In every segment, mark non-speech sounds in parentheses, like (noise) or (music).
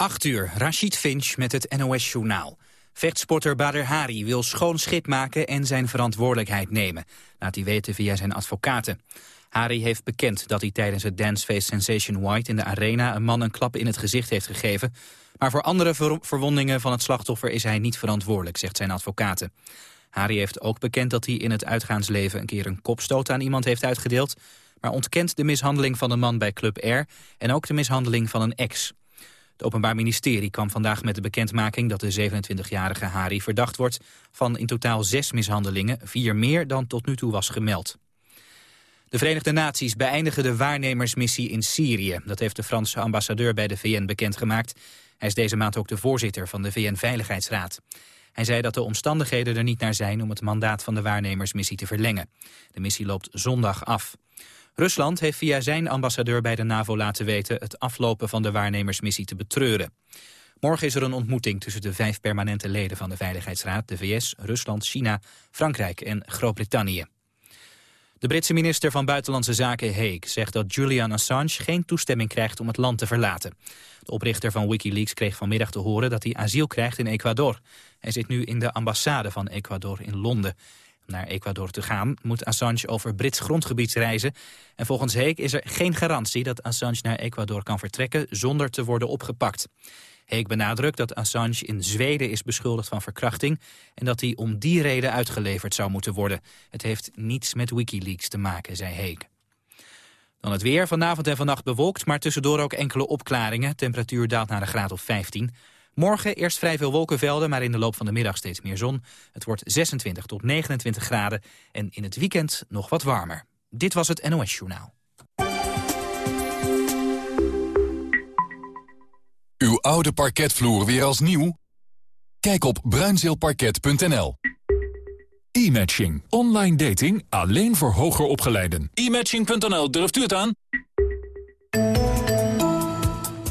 8 uur, Rashid Finch met het NOS-journaal. Vechtsporter Bader Hari wil schoon schip maken en zijn verantwoordelijkheid nemen. Laat hij weten via zijn advocaten. Hari heeft bekend dat hij tijdens het dancefeest Sensation White in de arena... een man een klap in het gezicht heeft gegeven. Maar voor andere verwondingen van het slachtoffer is hij niet verantwoordelijk, zegt zijn advocaten. Hari heeft ook bekend dat hij in het uitgaansleven een keer een kopstoot aan iemand heeft uitgedeeld... maar ontkent de mishandeling van een man bij Club Air en ook de mishandeling van een ex. Het Openbaar Ministerie kwam vandaag met de bekendmaking dat de 27-jarige Hari verdacht wordt van in totaal zes mishandelingen, vier meer dan tot nu toe was gemeld. De Verenigde Naties beëindigen de waarnemersmissie in Syrië. Dat heeft de Franse ambassadeur bij de VN bekendgemaakt. Hij is deze maand ook de voorzitter van de VN-veiligheidsraad. Hij zei dat de omstandigheden er niet naar zijn om het mandaat van de waarnemersmissie te verlengen. De missie loopt zondag af. Rusland heeft via zijn ambassadeur bij de NAVO laten weten het aflopen van de waarnemersmissie te betreuren. Morgen is er een ontmoeting tussen de vijf permanente leden van de Veiligheidsraad, de VS, Rusland, China, Frankrijk en Groot-Brittannië. De Britse minister van Buitenlandse Zaken Hague zegt dat Julian Assange geen toestemming krijgt om het land te verlaten. De oprichter van Wikileaks kreeg vanmiddag te horen dat hij asiel krijgt in Ecuador. Hij zit nu in de ambassade van Ecuador in Londen. Naar Ecuador te gaan moet Assange over Brits grondgebied reizen. En volgens Hague is er geen garantie dat Assange naar Ecuador kan vertrekken zonder te worden opgepakt. Heek benadrukt dat Assange in Zweden is beschuldigd van verkrachting... en dat hij om die reden uitgeleverd zou moeten worden. Het heeft niets met Wikileaks te maken, zei Heek. Dan het weer, vanavond en vannacht bewolkt, maar tussendoor ook enkele opklaringen. Temperatuur daalt naar een graad of 15. Morgen eerst vrij veel wolkenvelden, maar in de loop van de middag steeds meer zon. Het wordt 26 tot 29 graden en in het weekend nog wat warmer. Dit was het NOS Journaal. Uw oude parketvloer weer als nieuw? Kijk op bruinzeelparket.nl. E-matching. Online dating alleen voor hoger opgeleiden. E-matching.nl, durft u het aan?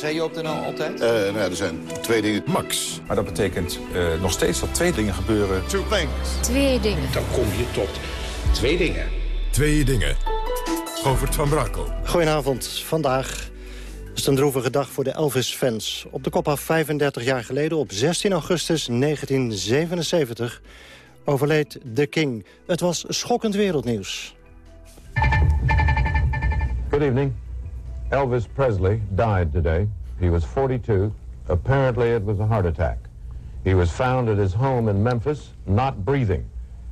zei je op de NL altijd? Uh, nou ja, er zijn twee dingen. Max. Maar dat betekent uh, nog steeds dat twee dingen gebeuren. Two things. Twee dingen. Dan kom je tot twee dingen. Twee dingen. Govert van Brakel. Goedenavond. Vandaag is een droevige dag voor de Elvis-fans. Op de kop af 35 jaar geleden, op 16 augustus 1977... overleed The King. Het was schokkend wereldnieuws. Good evening. Elvis Presley died today. He was 42. Apparently it was a heart attack. He was found at his home in Memphis, not breathing.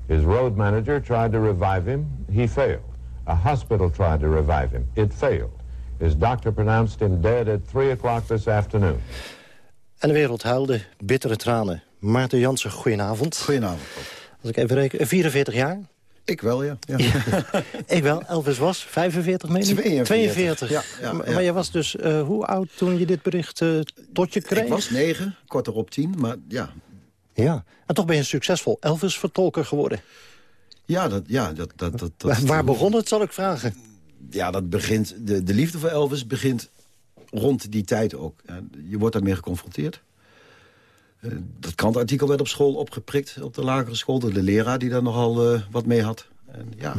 His road manager tried to revive him. He failed. A hospital tried to revive him. It failed. His doctor pronounced him dead at 3 o'clock this afternoon. En de wereld huilde bittere tranen. Maarten Jansen, goedenavond. Goedenavond. Als ik even reken, eh, 44 jaar? Ik wel, ja. ja. (laughs) ik wel. Elvis was 45, meen 42. 42. Ja, ja, maar, maar je was dus uh, hoe oud toen je dit bericht uh, tot je kreeg? Ik was negen, kort erop tien, maar ja. Ja, en toch ben je een succesvol Elvis-vertolker geworden. Ja, dat, ja dat, dat, dat, dat Waar begon het, zal ik vragen? Ja, dat begint, de, de liefde voor Elvis begint rond die tijd ook. Je wordt daarmee geconfronteerd. Uh, dat krantartikel werd op school opgeprikt, op de lagere school... door de leraar die daar nogal uh, wat mee had. En, ja. Hm.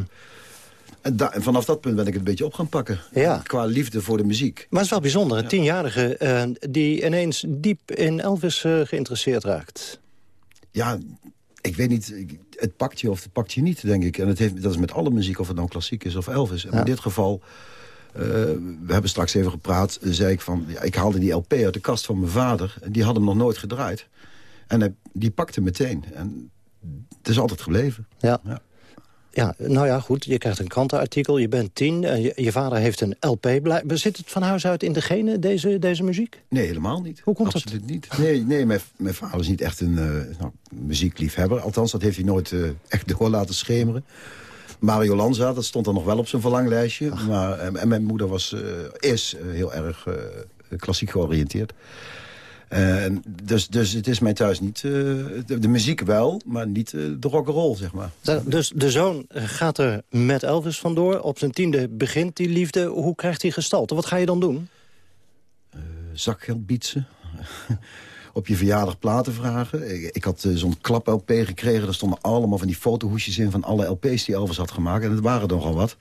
En, vanaf dat punt ben ik het een beetje op gaan pakken. Ja. Qua liefde voor de muziek. Maar het is wel bijzonder, een ja. tienjarige uh, die ineens diep in Elvis geïnteresseerd raakt. Ja, ik weet niet, het pakt je of het pakt je niet, denk ik. En het heeft, dat is met alle muziek, of het nou klassiek is of Elvis. En ja. in dit geval, uh, we hebben straks even gepraat... zei ik van, ja, ik haalde die LP uit de kast van mijn vader... en die had hem nog nooit gedraaid. En hij, die pakte meteen. En het is altijd gebleven. Ja. ja. Ja, nou ja, goed. Je krijgt een krantenartikel, je bent tien. En je, je vader heeft een LP. Zit het van huis uit in de genen, deze, deze muziek? Nee, helemaal niet. Hoe komt Absoluut niet. Nee, nee mijn, mijn vader is niet echt een uh, nou, muziekliefhebber. Althans, dat heeft hij nooit uh, echt door laten schemeren. Mario Lanza, dat stond er nog wel op zijn verlanglijstje. Maar, en mijn moeder was, uh, is heel erg klassiek georiënteerd. Dus, dus het is mij thuis niet... eh, de, de muziek wel, maar niet eh, de rock'n'roll, zeg maar. Dus de zoon gaat er met Elvis vandoor. Op zijn tiende begint die liefde. Hoe krijgt hij gestalte? Wat ga je dan doen? zakgeld bietsen. (laughs) op je verjaardag platen vragen. Ik, ik had eh, zo'n klap-LP gekregen. Daar stonden allemaal van die fotohoesjes in... van alle LP's die Elvis had gemaakt. En het waren er nogal wat.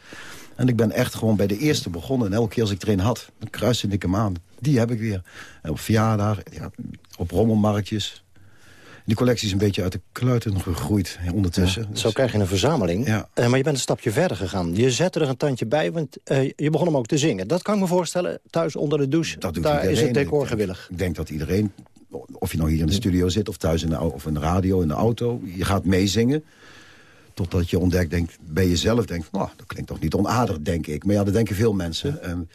En ik ben echt gewoon bij de eerste begonnen. En elke keer als ik er een had, dan kruiste ik hem aan. Die heb ik weer. En op verjaardag, ja, op rommelmarktjes. Die collectie is een beetje uit de kluiten gegroeid ondertussen. Ja, zo krijg je een verzameling. Ja. Eh, maar je bent een stapje verder gegaan. Je zette er een tandje bij, want eh, je begon hem ook te zingen. Dat kan ik me voorstellen, thuis onder de douche. Dat doet daar iedereen. is het decor gewillig. Ik denk dat iedereen, of je nou hier in de studio zit... of thuis in de, of in de radio, in de auto... je gaat meezingen. Totdat je ontdekt, denkt, bij jezelf denkt... nou, dat klinkt toch niet onaardig, denk ik. Maar ja, dat denken veel mensen. En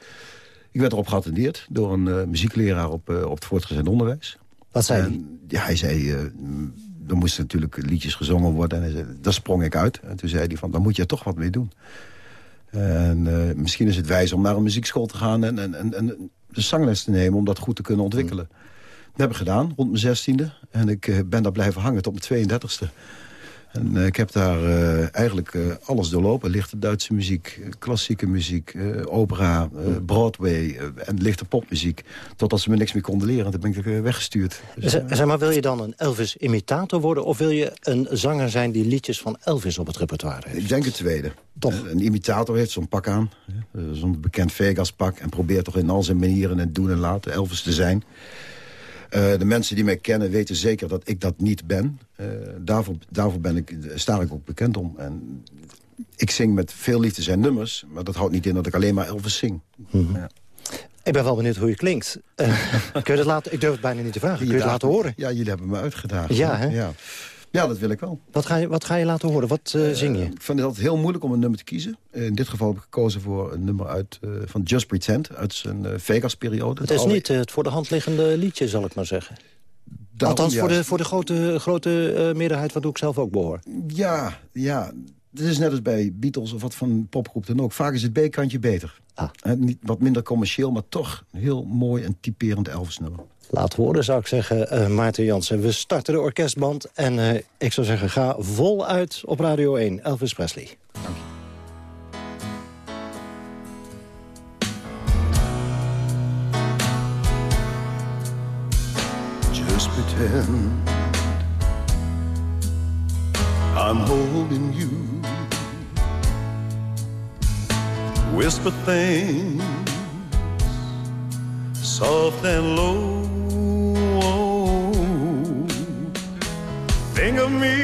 ik werd erop geattendeerd door een eh, muziekleraar op, eh, op het voortgezet onderwijs. Wat zei hij? Ja, hij zei, mm, er moesten natuurlijk liedjes gezongen worden. En hij zei, daar sprong ik uit. En toen zei hij van, daar moet je toch wat mee doen. En misschien is het wijs om naar een muziekschool te gaan... en, en, en, en de zangles te nemen om dat goed te kunnen ontwikkelen. Dat heb ik gedaan, rond mijn zestiende. En ik eh, ben daar blijven hangen tot mijn 32e. En eh, ik heb daar eh, eigenlijk eh, alles doorlopen. Lichte Duitse muziek, klassieke muziek, opera, Broadway en lichte popmuziek. Totdat ze me niks meer konden leren. Toen ben ik weggestuurd. Dus, Zeg maar, wil je dan een Elvis-imitator worden... of wil je een zanger zijn die liedjes van Elvis op het repertoire heeft? Ik denk het tweede. Toch? Een imitator heeft zo'n pak aan. Zo'n bekend Vegas-pak. En probeert toch in al zijn manieren en doen en laten Elvis te zijn. Eh, de mensen die mij kennen weten zeker dat ik dat niet ben. Eh, daarvoor daarvoor ben ik, sta ik ook bekend om. En ik zing met veel liefde zijn nummers. Maar dat houdt niet in dat ik alleen maar Elvis zing. Ja. Ik ben wel benieuwd hoe je klinkt. Eh, (laughs) kun je dat laten, ik durf het bijna niet te vragen. Kun je het laten horen? Ja, jullie hebben me uitgedaagd. Ja, hè? Ja. Ja, dat wil ik wel. Wat ga je, wat ga je laten horen? Wat eh, zing je? Ik vind het altijd heel moeilijk om een nummer te kiezen. In dit geval heb ik gekozen voor een nummer uit, eh, van Just Pretend... uit zijn Vegas-periode. Het is niet het voor de hand liggende liedje, zal ik maar zeggen. Daarom Althans, voor de, voor de grote, grote meerderheid waartoe ik zelf ook behoor. Ja, ja. Het is net als bij Beatles of wat van popgroep dan ook. Vaak is het B-kantje beter. Ah. Niet, wat minder commercieel, maar toch heel mooi en typerend Elvis-nummer. Laat horen, zou ik zeggen, eh, Maarten Jansen. We starten de orkestband en eh, ik zou zeggen, ga voluit op Radio 1. Elvis Presley. Just I'm holding you. Whisper things soft and low. Think of me,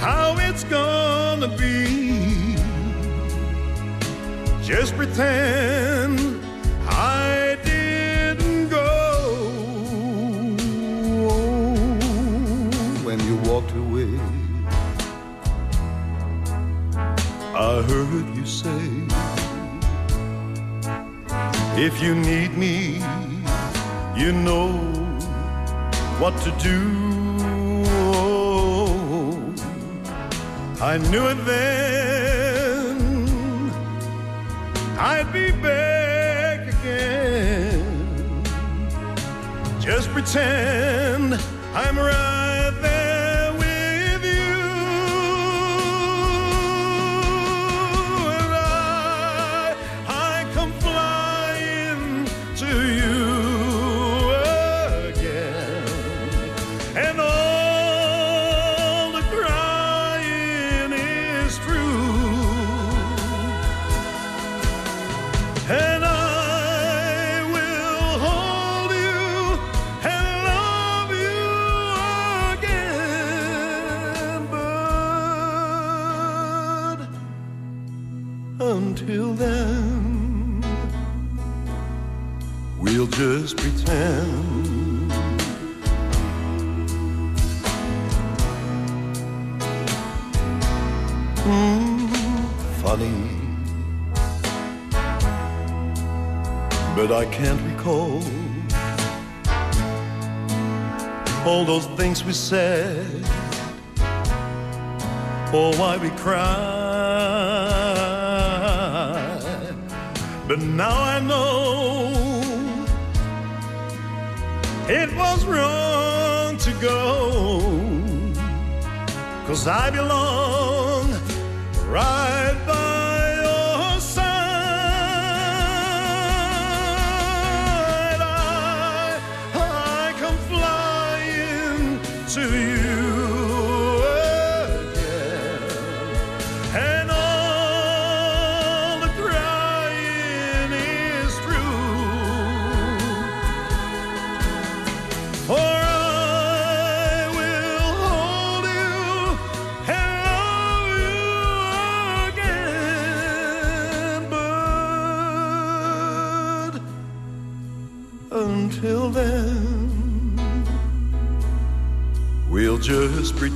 how it's gonna be. Just pretend I didn't go when you walked away. I heard you say, if you need me, you know what to do. I knew it then. I'd be back again. Just pretend I'm right until then, we'll just pretend. Mm, funny but I can't recall all those things we said or why we cried. But now I know it was wrong to go. Cause I belong right.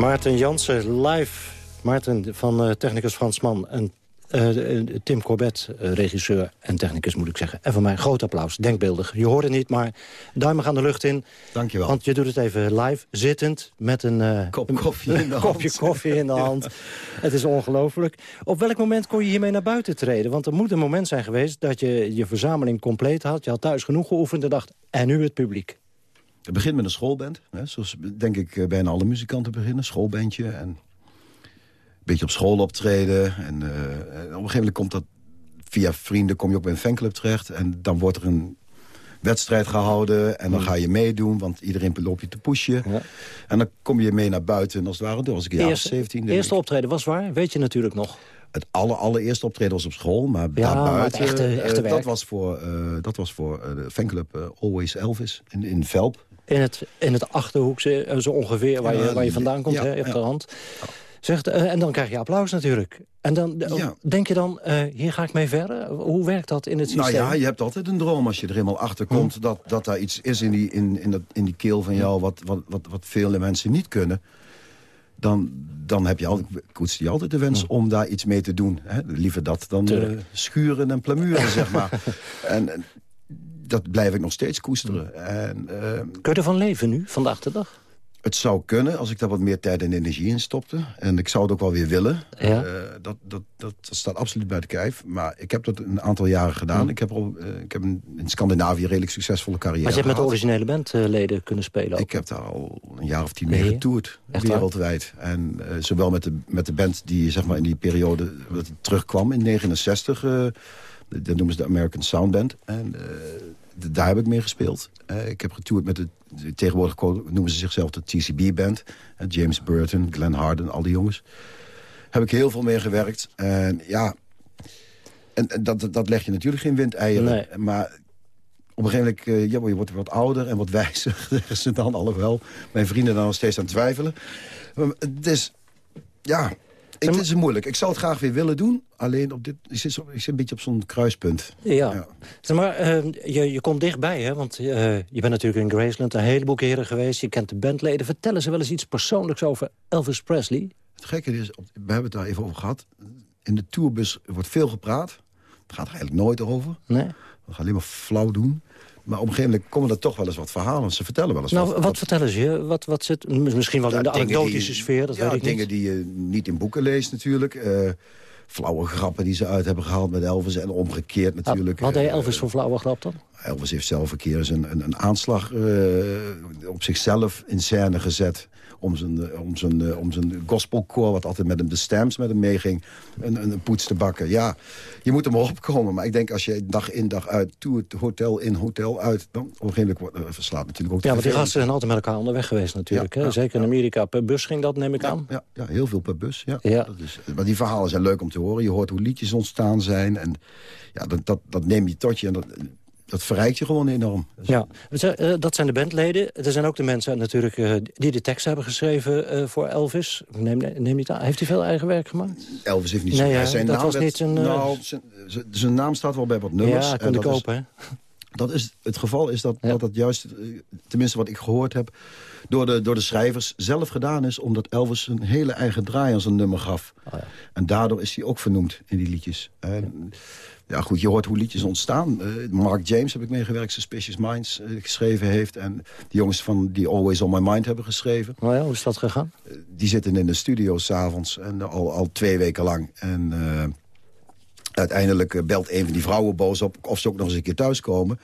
Maarten Jansen live. Maarten van eh, technicus Fransman en eh, eh, Tim Corbett, eh, regisseur en technicus moet ik zeggen. En van mij groot applaus, denkbeeldig. Je hoort het niet, maar duimen gaan de lucht in. Dankjewel. Want je doet het even live, zittend, met een, Kop een- koffie in de (laughs) een hand. kopje koffie in de hand. (laughs) Het is ongelooflijk. Op welk moment kon je hiermee naar buiten treden? Want er moet een moment zijn geweest dat je je verzameling compleet had. Je had thuis genoeg geoefend en dacht, en nu het publiek. Het begint met een schoolband. Hè, zoals denk ik bijna alle muzikanten beginnen. Schoolbandje en beetje op school optreden. En, eh, en op een gegeven moment komt dat via vrienden kom je ook bij een fanclub terecht. En dan wordt er een wedstrijd gehouden. En dan ga je meedoen, want iedereen loopt je te pushen. En dan kom je mee naar buiten. En als het ware, ik jaar of Eerste, 17. denk eerste optreden was waar, weet je natuurlijk nog. Het aller, allereerste optreden was op school, maar Ja, maar daarbuiten... echte- eh, echte werk. dat was voor, eh, dat was voor eh, de fanclub eh, Always Elvis in, in Velp. In het, in het Achterhoekse, eh, zo ongeveer, waar, Ja, je, waar je vandaan komt, ja, hè, op ja. de hand. Zegt, eh, en dan krijg je applaus natuurlijk. En dan eh, Ja. denk je dan, eh, hier ga ik mee verder? Hoe werkt dat in het systeem? Nou ja, je hebt altijd een droom als je er helemaal achter komt... Dat, dat daar iets is in die, in, in, dat, in die keel van jou wat, wat, wat, wat vele mensen niet kunnen... dan, dan heb je altijd, koester je altijd de wens om daar iets mee te doen. Hè? Liever dat dan schuren en plamuren, (laughs) zeg maar. En, en dat blijf ik nog steeds koesteren. En, eh, Kun je ervan leven nu, vandaag de dag? Het zou kunnen als ik daar wat meer tijd en energie in stopte. En ik zou het ook wel weer willen. Ja. Eh, dat, dat, dat staat absoluut buiten kijf. Maar ik heb dat een aantal jaren gedaan. Ik heb, al, eh, ik heb een, in Scandinavië redelijk succesvolle carrière Maar je hebt met de originele bandleden kunnen spelen ook. Ik heb daar al een jaar of tien mee Nee, getoerd. Wereldwijd. En eh, zowel met de, met de band die zeg maar, in die periode dat terugkwam in 69. eh, dat noemen ze de American Sound Band. En daar heb ik mee gespeeld. Eh, ik heb getoerd met de, tegenwoordig noemen ze zichzelf de TCB Band. Eh, James Burton, Glenn Harden, al die jongens. Heb ik heel veel mee gewerkt. En ja, en, en dat, dat leg je natuurlijk geen windeieren. Nee. Maar op een gegeven moment, eh, ja, je wordt wat ouder en wat (laughs) wijzer. ze dan alhoewel. Mijn vrienden dan nog steeds aan het twijfelen. Maar het het is moeilijk. Ik zou het graag weer willen doen. Alleen op dit, ik, zit, zo- ik zit een beetje op zo'n kruispunt. Ja. Zeg maar, eh, je, je komt dichtbij, hè? want eh, je bent natuurlijk in Graceland een heleboel keren geweest. Je kent de bandleden. Vertellen ze wel eens iets persoonlijks over Elvis Presley? Het gekke is, we hebben het daar even over gehad. In de tourbus wordt veel gepraat. Het gaat er eigenlijk nooit over. Nee. We gaan alleen maar flauw doen. Maar op een gegeven moment komen er toch wel eens wat verhalen. Ze vertellen wel eens Nou, wat. wat, vertellen ze je? Wat, wat zit, misschien wel in de anekdotische die- sfeer, dat ja, weet ik dingen niet. die je niet in boeken leest natuurlijk. Eh, flauwe grappen die ze uit hebben gehaald met Elvis. En omgekeerd natuurlijk. Wat deed Eh, Elvis voor flauwe grap dan? Elvis heeft zelf een keer eens een, een, een aanslag eh, op zichzelf in scène gezet. Om zijn, om zijn, om zijn gospelkoor, wat altijd met hem de stamps met hem meeging, een, een, een poets te bakken. Ja, je moet er maar opkomen. Maar ik denk als je dag in dag uit, toert, hotel in, hotel uit... dan op een eh, verslaat natuurlijk ook de Ja, want die gasten zijn altijd met elkaar onderweg geweest natuurlijk. Ja, hè? ja, Zeker in Amerika. Per bus ging dat, neem ik aan. Ja, ja, heel veel per bus. Ja. Ja. Dat is, maar die verhalen zijn leuk om te horen. Je hoort hoe liedjes ontstaan zijn. En ja, dat, dat, dat neem je tot je. En dat, dat verrijkt je gewoon enorm. Ja, eh, dat zijn de bandleden. Er zijn ook de mensen natuurlijk uh, die de tekst hebben geschreven uh, voor Elvis. Neem, neem niet aan. Heeft hij veel eigen werk gemaakt? Elvis heeft niet nee, zijn, zijn dat naam. Was niet zijn, nou, zijn, zijn, naam staat wel bij wat nummers. Ja, kon ik kopen, hè? Dat is, het geval is dat, dat dat juist, tenminste wat ik gehoord heb... Door de, door de schrijvers zelf gedaan is... omdat Elvis een hele eigen draai aan zijn nummer gaf. Oh ja. En daardoor is hij ook vernoemd in die liedjes. En, ja, goed, je hoort hoe liedjes ontstaan. Uh, Mark James heb ik meegewerkt, Suspicious Minds uh, geschreven heeft. En de jongens van die Always On My Mind hebben geschreven. Oh ja, hoe is dat gegaan? Uh, die zitten in de studio s'avonds en al, al twee weken lang. En uiteindelijk belt een van die vrouwen boos op... of ze ook nog eens een keer thuiskomen.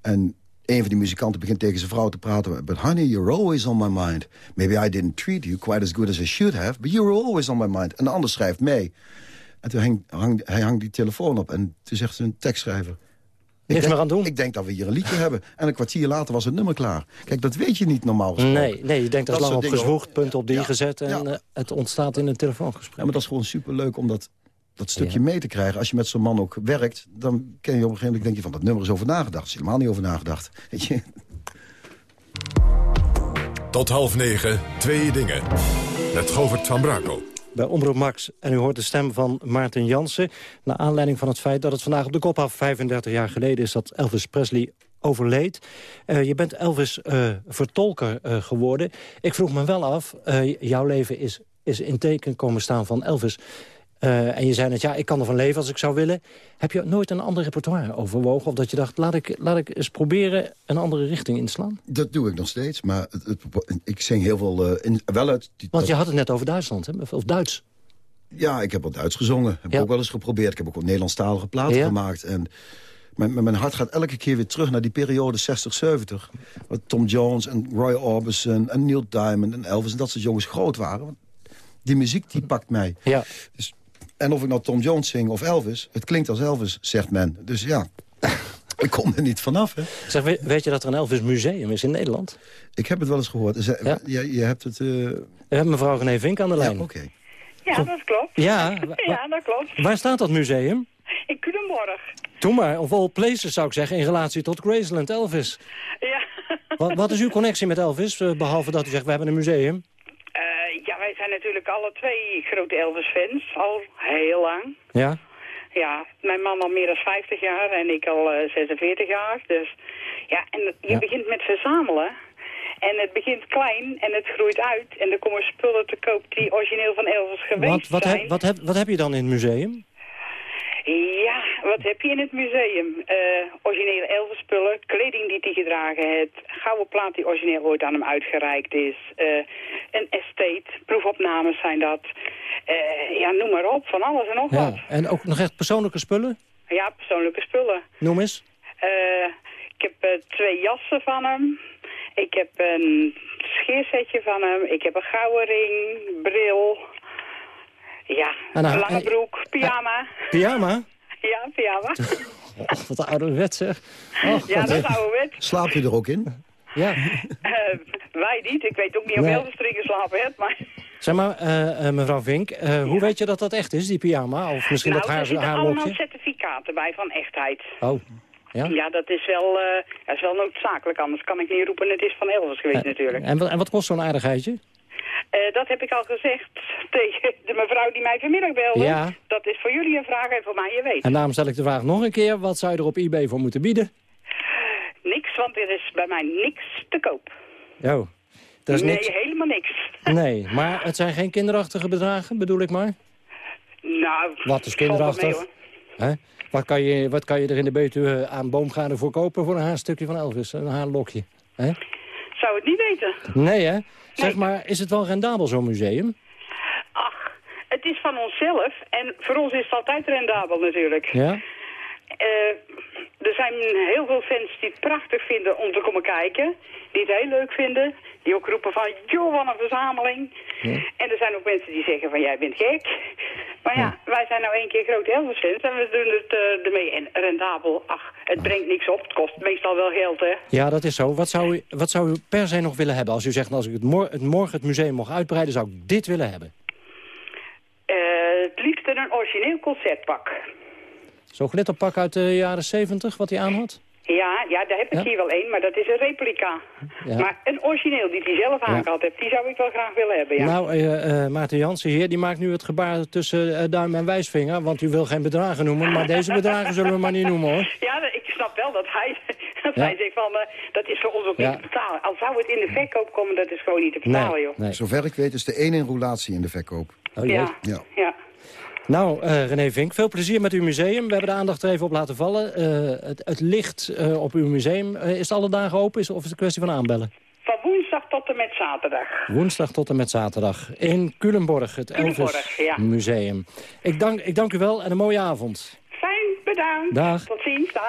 En een van die muzikanten begint tegen zijn vrouw te praten... But honey, you're always on my mind. Maybe I didn't treat you quite as good as I should have... but you're always on my mind. En de ander schrijft mee... En toen hang, hang, hij hangt die telefoon op en toen zegt zijn tekstschrijver... Niks meer aan doen. Ik denk dat we hier een liedje (laughs) hebben. En een kwartier later was het nummer klaar. Kijk, dat weet je niet normaal gesproken. Nee, nee je denkt dat, dat lang op gezwoegd, punt op die ja, gezet... en ja. uh, het ontstaat in een telefoongesprek. Ja, maar dat is gewoon superleuk om dat, dat stukje ja. mee te krijgen. Als je met zo'n man ook werkt, dan ken je op een gegeven moment... denk je van, dat nummer is over nagedacht. is helemaal niet over nagedacht. (laughs) Weet je? Tot half negen, twee dingen. Met Govert van Brakel bij Omroep Max. En u hoort de stem van Maarten Jansen... naar aanleiding van het feit dat het vandaag op de kop af 35 jaar geleden is... dat Elvis Presley overleed. Uh, je bent Elvis uh, vertolker uh, geworden. Ik vroeg me wel af, jouw leven is, is in teken komen staan van Elvis... Uh, en je zei net, ja, ik kan ervan leven als ik zou willen. Heb je nooit een ander repertoire overwogen? Of dat je dacht, laat ik, laat ik eens proberen een andere richting inslaan? Dat doe ik nog steeds, maar het, het, ik zing heel veel... Uh, in, wel uit, die, Want je had het net over Duitsland, hè? of Duits. Ja, ik heb wat Duits gezongen. Heb ja. ik ook wel eens geprobeerd. Ik heb ook wat Nederlandstalige platen ja. gemaakt. En mijn, mijn hart gaat elke keer weer terug naar die periode 60, 70. Waar Tom Jones en Roy Orbison en Neil Diamond en Elvis... en dat soort jongens groot waren. Die muziek die pakt mij. Ja. Dus en of ik nou Tom Jones zing of Elvis, het klinkt als Elvis, zegt men. Dus ja, (laughs) ik kom er niet vanaf. Hè. Zeg, weet je dat er een Elvis museum is in Nederland? Ik heb het wel eens gehoord. Ja? Je, je hebt het... Uh... We hebben mevrouw René Vink aan de lijn. Ja, oké. Okay. Ja, dat klopt. Ja, (laughs) ja, dat klopt. Waar staat dat museum? In Culemborg. Doe maar, of all places zou ik zeggen, in relatie tot Graceland Elvis. Ja. Wat, wat is uw connectie met Elvis, uh, behalve dat u zegt, we hebben een museum? Uh, ja, wij zijn natuurlijk alle twee grote Elvis-fans, al heel lang. Ja? Ja, mijn man al meer dan 50 jaar en ik al uh, 46 jaar. Dus ja, en je ja. begint met verzamelen. En het begint klein en het groeit uit. En er komen spullen te koop die origineel van Elvis geweest wat, wat zijn. Heb, wat, heb, wat heb je dan in het museum? Ja, wat heb je in het museum? Uh, originele Elvis-spullen, kleding die hij gedragen heeft, gouden plaat die origineel ooit aan hem uitgereikt is, uh, een estate, proefopnames zijn dat. Uh, ja, noem maar op, van alles en nog ja. wat. En ook nog echt persoonlijke spullen? Ja, persoonlijke spullen. Noem eens. ik heb twee jassen van hem. Ik heb een scheersetje van hem. Ik heb een gouden ring, bril... Ja, lange broek, pyjama. Pyjama? (laughs) Ja, pyjama. (laughs) Oh, wat ouderwet zeg. Oh, ja, dat is ouderwet. Slaapt u er ook in? Ja. Uh, (laughs) wij niet. Ik weet ook niet of nee. Geslapen heeft, maar... Zeg maar, uh, uh, mevrouw Vink, ja. hoe weet je dat dat echt is, die pyjama? Of misschien nou, dat haar, er zitten haarlokje? allemaal certificaten bij van echtheid. Oh, ja? Ja, dat is wel, dat is wel noodzakelijk. Anders kan ik niet roepen, het is van Elvis geweest natuurlijk. En, en wat kost zo'n aardigheidje? Uh, dat heb ik al gezegd (laughs) tegen de mevrouw die mij vanmiddag belde. Ja. Dat is voor jullie een vraag en voor mij je weet. En daarom stel ik de vraag nog een keer. Wat zou je er op eBay voor moeten bieden? Niks, want er is bij mij niks te koop. Oh, dat is nee, niks? helemaal niks. (laughs) Nee, maar het zijn geen kinderachtige bedragen, bedoel ik maar? Nou, Wat is kinderachtig? Hè? Wat, kan je, wat kan je er in de Betuwe aan boomgaarden voor kopen voor een haarstukje van Elvis? Een haarlokje? Hè? Zou het niet weten. Nee, hè? Zeg maar, is het wel rendabel, zo'n museum? Ach, het is van onszelf. En voor ons is het altijd rendabel natuurlijk. Ja? Uh, er zijn heel veel fans die het prachtig vinden om te komen kijken. Die het heel leuk vinden. Die ook roepen van, joh, wat een verzameling. Ja. En er zijn ook mensen die zeggen van, jij bent gek. Maar ja, ja. wij zijn nou één keer grote Elvis-fans en we doen het uh, ermee. En rendabel, ach, het brengt niks op. Het kost meestal wel geld, hè. Ja, dat is zo. Wat zou u, wat zou u per se nog willen hebben? Als u zegt, als ik het, mor het morgen het museum mocht uitbreiden, zou ik dit willen hebben. Uh, het liefst een origineel concertpak. Zo'n glitterpak uit de jaren 70, wat hij aan had? Ja, ja, daar heb ik Ja? hier wel één, maar dat is een replica. Ja. Maar een origineel die hij zelf aangehad heeft, die zou ik wel graag willen hebben, ja. Nou, eh, eh, Maarten Jansen hier, die maakt nu het gebaar tussen eh, duim en wijsvinger. Want u wil geen bedragen noemen, maar deze bedragen zullen we maar niet noemen hoor. Ja, ik snap wel dat hij, (laughs) dat Ja. hij zegt van, eh, dat is voor ons ook Ja. niet te betalen. Al zou het in de verkoop komen, dat is gewoon niet te betalen, joh. Zover ik weet is de één in roulatie in de verkoop. Oh. Ja. Ja. Nou, eh, René Vink, veel plezier met uw museum. We hebben de aandacht er even op laten vallen. Eh, het, het licht eh, op uw museum, eh, is het alle dagen open is, of is het een kwestie van aanbellen? Van woensdag tot en met zaterdag. Woensdag tot en met zaterdag in Culemborg, het Culemborg, Elvis ja. Museum. Ik dank, ik dank u wel en een mooie avond. Fijn, bedankt. Dag. Tot ziens, dag.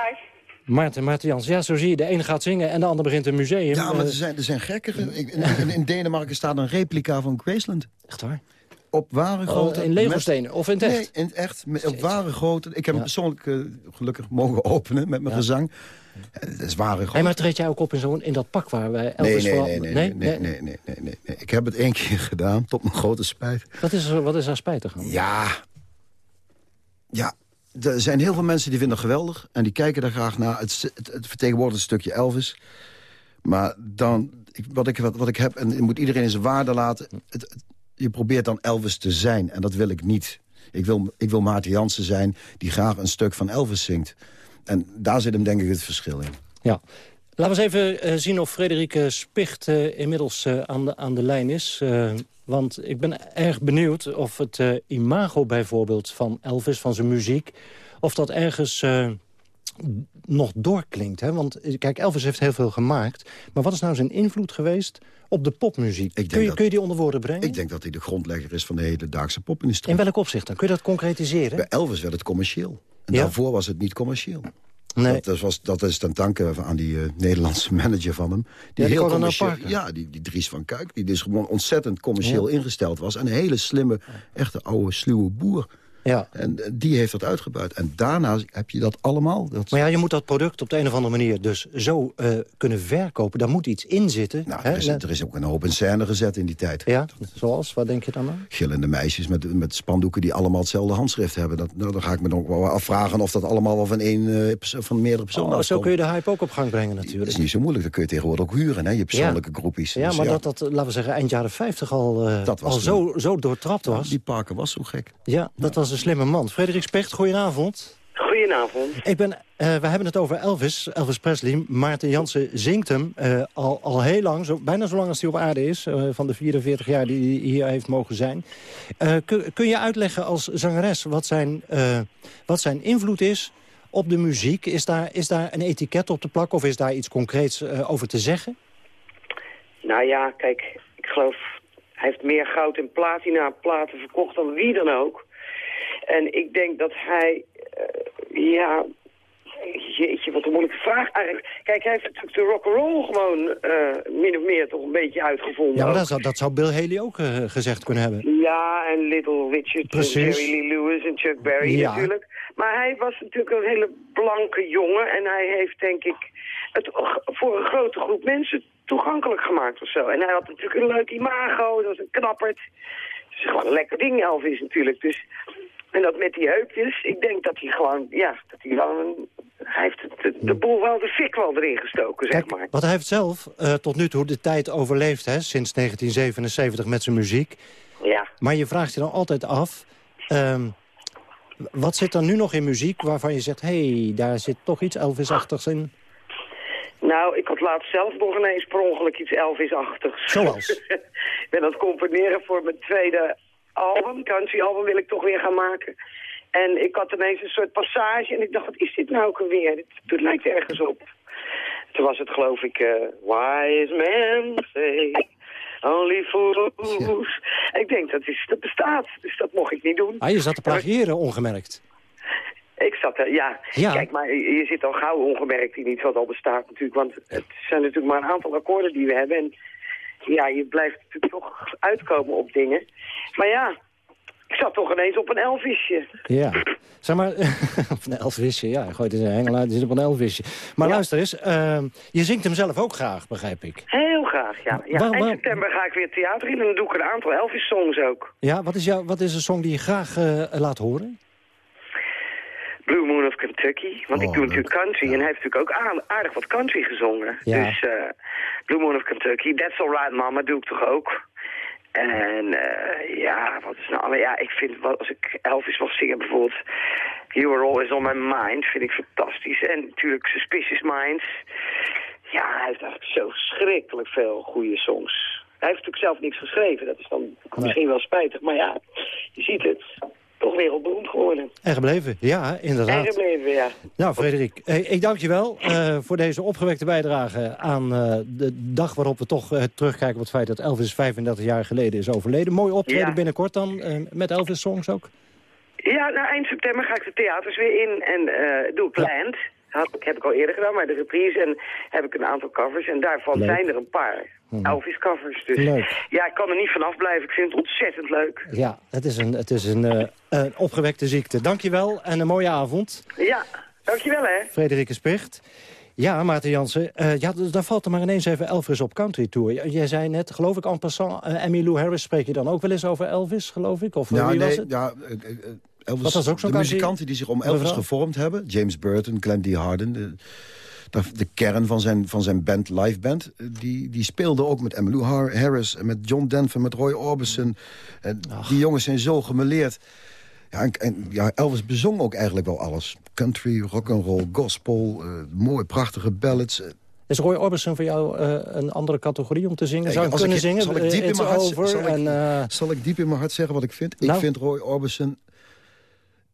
Maarten, Maarten Jans, ja, zo zie je. De ene gaat zingen en de ander begint een museum. Ja, maar er zijn, er zijn gekkere. Ik- In, in, in Denemarken staat een replica van Graceland. Echt waar? Op ware Oh, grootte. in Lego-stenen of in het echt? Nee, in het echt. Met, op ware grootte. Ik heb hem persoonlijk eh, gelukkig mogen openen met mijn gezang. Eh, Dat is ware grootte. Hey, maar treed jij ook op in, zo'n in dat pak waar wij Nee, Elvis nee, nee, nee, nee, nee, nee, nee, nee, nee, nee. Ik heb het één keer (laughs) gedaan, tot mijn grote spijt. Wat is wat is er spijtig aan? Ja. Ja, er zijn heel veel mensen die vinden het geweldig. En die kijken daar graag naar. Het, het, het vertegenwoordigt een stukje Elvis. Maar dan, ik, wat, ik, wat, wat ik heb, en moet iedereen in zijn waarde laten. Het, het- je probeert dan Elvis te zijn. En dat wil ik niet. Ik wil, ik wil Maarten Jansen zijn die graag een stuk van Elvis zingt. En daar zit hem denk ik het verschil in. Ja. Laten we eens even eh, zien of Frederike Spicht eh, inmiddels eh, aan, de, aan de lijn is. Eh, want ik ben erg benieuwd of het eh, imago bijvoorbeeld van Elvis, van zijn muziek... of dat ergens eh, nog doorklinkt. Hè? Want eh, kijk, Elvis heeft heel veel gemaakt. Maar wat is nou zijn invloed geweest op de popmuziek? Kun je, dat- kun je die onder woorden brengen? Ik denk dat hij de grondlegger is van de hedendaagse popindustrie. In welk opzicht dan? Kun je dat concretiseren? Bij Elvis werd het commercieel. En Ja? daarvoor was het niet commercieel. Nee. Dat, dat, was, dat is ten danke aan die eh, Nederlandse (laughs) manager van hem. die heel Coronel commercieel. Ja, die, die Dries van Kuik. Die dus gewoon ontzettend commercieel ingesteld was. En een hele slimme, echte oude, sluwe boer. Ja. En eh, die heeft dat uitgebuit. En daarna heb je dat allemaal. Dat, Maar ja, je moet dat product op de een of andere manier dus zo eh, kunnen verkopen. Daar moet iets in zitten. nou, hè? er, is, er is ook een hoop in scène gezet in die tijd. Ja, zoals? Wat denk je dan aan? Gillende meisjes met, met spandoeken die allemaal hetzelfde handschrift hebben. Dat, nou, dan ga ik me dan ook wel afvragen of dat allemaal wel van, één, eh, van meerdere personen Oh, zo kun je de hype ook op gang brengen natuurlijk. Dat is niet zo moeilijk. Dat kun je tegenwoordig ook huren, hè? je persoonlijke groepies. Ja, Dus maar dat dat, laten we zeggen, eind jaren 50 al, al zo, zo doortrapt was. Die Parker was zo gek. Ja, dat was een slimme man. Frederik Specht, goedenavond. Goedenavond. Ik ben, eh, we hebben het over Elvis, Elvis Presley. Maarten Jansen zingt hem eh, al, al heel lang, zo, bijna zo lang als hij op aarde is. eh, van de 44 jaar die hij hier heeft mogen zijn. Kun, kun je uitleggen als zangeres wat zijn, wat zijn invloed is op de muziek? Is daar, is daar een etiket op te plakken of is daar iets concreets over te zeggen? Nou ja, kijk, ik geloof... Hij heeft meer goud en platina platen verkocht dan wie dan ook. En ik denk dat hij... eh, ja... Jeetje, wat een moeilijke vraag eigenlijk. Kijk, hij heeft natuurlijk de rock'n'roll gewoon eh, min of meer toch een beetje uitgevonden. Ja, maar dat zou, dat zou Bill Haley ook eh, gezegd kunnen hebben. Ja, en Little Richard Precies. en Jerry Lee Lewis en Chuck Berry Ja. natuurlijk. Maar hij was natuurlijk een hele blanke jongen. En hij heeft denk ik het voor een grote groep mensen toegankelijk gemaakt of zo. En hij had natuurlijk een leuk imago, dat was een knapperd. Het is gewoon een lekker ding, Elvis natuurlijk. Dus, en dat met die heupjes, ik denk dat hij gewoon, ja, dat hij wel een... Hij heeft de, de boel wel, de fik wel erin gestoken, zeg maar. Want hij heeft zelf eh, tot nu toe de tijd overleefd, hè, sinds 1977 met zijn muziek. Ja. Maar je vraagt je dan altijd af... ehm, wat zit er nu nog in muziek waarvan je zegt... hé, hey, daar zit toch iets Elvis-achtigs in? Nou, ik had laatst zelf nog ineens per ongeluk iets Elvis-achtigs. Zoals? (laughs) ik ben aan het componeren voor mijn tweede album. Country album wil ik toch weer gaan maken. En ik had ineens een soort passage en ik dacht, wat is dit nou ook alweer? Dit, dit lijkt ergens op. Toen was het geloof ik, eh wise men say, only fools. En ik denk, dat, is, dat bestaat, dus dat mocht ik niet doen. Ah, je zat te plagiëren, ongemerkt. Ik zat er, ja. Ja. Kijk, maar je je zit al gauw ongemerkt in iets wat al bestaat natuurlijk. Want het zijn natuurlijk maar een aantal akkoorden die we hebben. En ja, je blijft natuurlijk toch uitkomen op dingen. Maar ja, ik zat toch ineens op een Elvisje. Ja. Zeg maar, (laughs) of een Elvisje, ja. Gooit in een hengel uit, die zit op een Elvisje. Maar luister eens, ehm, je zingt hem zelf ook graag, begrijp ik. Heel graag, ja. ja. Waar- september ga ik weer theater in en dan doe ik een aantal Elvis-songs ook. Ja, wat is, jou, wat is een song die je graag eh, laat horen? Blue Moon of Kentucky. Want ik Oh, doe natuurlijk country en hij heeft natuurlijk ook aardig wat country gezongen. Ja. Dus eh, Blue Moon of Kentucky, That's Alright Mama doe ik toch ook. En eh, ja, wat is nou... Ja, ik vind, wat, als ik Elvis mag zingen bijvoorbeeld... You Were Always On My Mind, vind ik fantastisch. En natuurlijk Suspicious Minds. Ja, hij heeft eigenlijk zo verschrikkelijk veel goede songs. Hij heeft natuurlijk zelf niks geschreven. Dat is dan misschien wel spijtig. Maar ja, je ziet het. Toch wereldberoemd geworden. En gebleven, ja, En inderdaad. gebleven, ja. Nou, Frederik, eh, ik dank je wel eh, voor deze opgewekte bijdrage aan eh, de dag waarop we toch eh, terugkijken op het feit dat Elvis 35 jaar geleden is overleden. Mooi optreden Ja. binnenkort dan, met Elvis-songs ook. Ja, nou, eind september ga ik de theaters weer in en doe ik Land. Had, heb ik al eerder gedaan, maar de reprise en heb ik een aantal covers. En daarvan Leuk. zijn er een paar Elvis-covers. Dus Leuk. ja, ik kan er niet vanaf blijven. Ik vind het ontzettend leuk. Ja, het is een, het is een, eh, een opgewekte ziekte. Dank je wel en een mooie avond. Ja, dankjewel hè. Frederike Spicht. Ja, Maarten Jansen, eh, ja, d- dan valt er maar ineens even Elvis op country tour. J- Jij zei net, geloof ik en passant, uh, Emmylou Harris, spreek je dan ook wel eens over Elvis, geloof ik? Of Ja, wie was nee, het? ja, eh, eh, Elvis, Was dat ook zo'n de muzikanten die zich om Elvis mevrouw? gevormd hebben. James Burton, Glenn D. Harden. De, de, kern van zijn, van zijn band, live band. eh, Die, die speelde ook met Emmylou Har- Harris. En met John Denver, met Roy Orbison. En die jongens zijn zo gemeleerd. Ja, en, en, ja, Elvis bezong ook eigenlijk wel alles. Country, rock'n'roll, gospel. eh, mooie, prachtige ballads. eh, Is Roy Orbison voor jou eh, een andere categorie om te zingen? Zou je kunnen ik- zingen? Zal ik Eh, diep in mijn hart, over zal ik, en, eh, zal ik diep in mijn hart zeggen wat ik vind? Nou? Ik vind Roy Orbison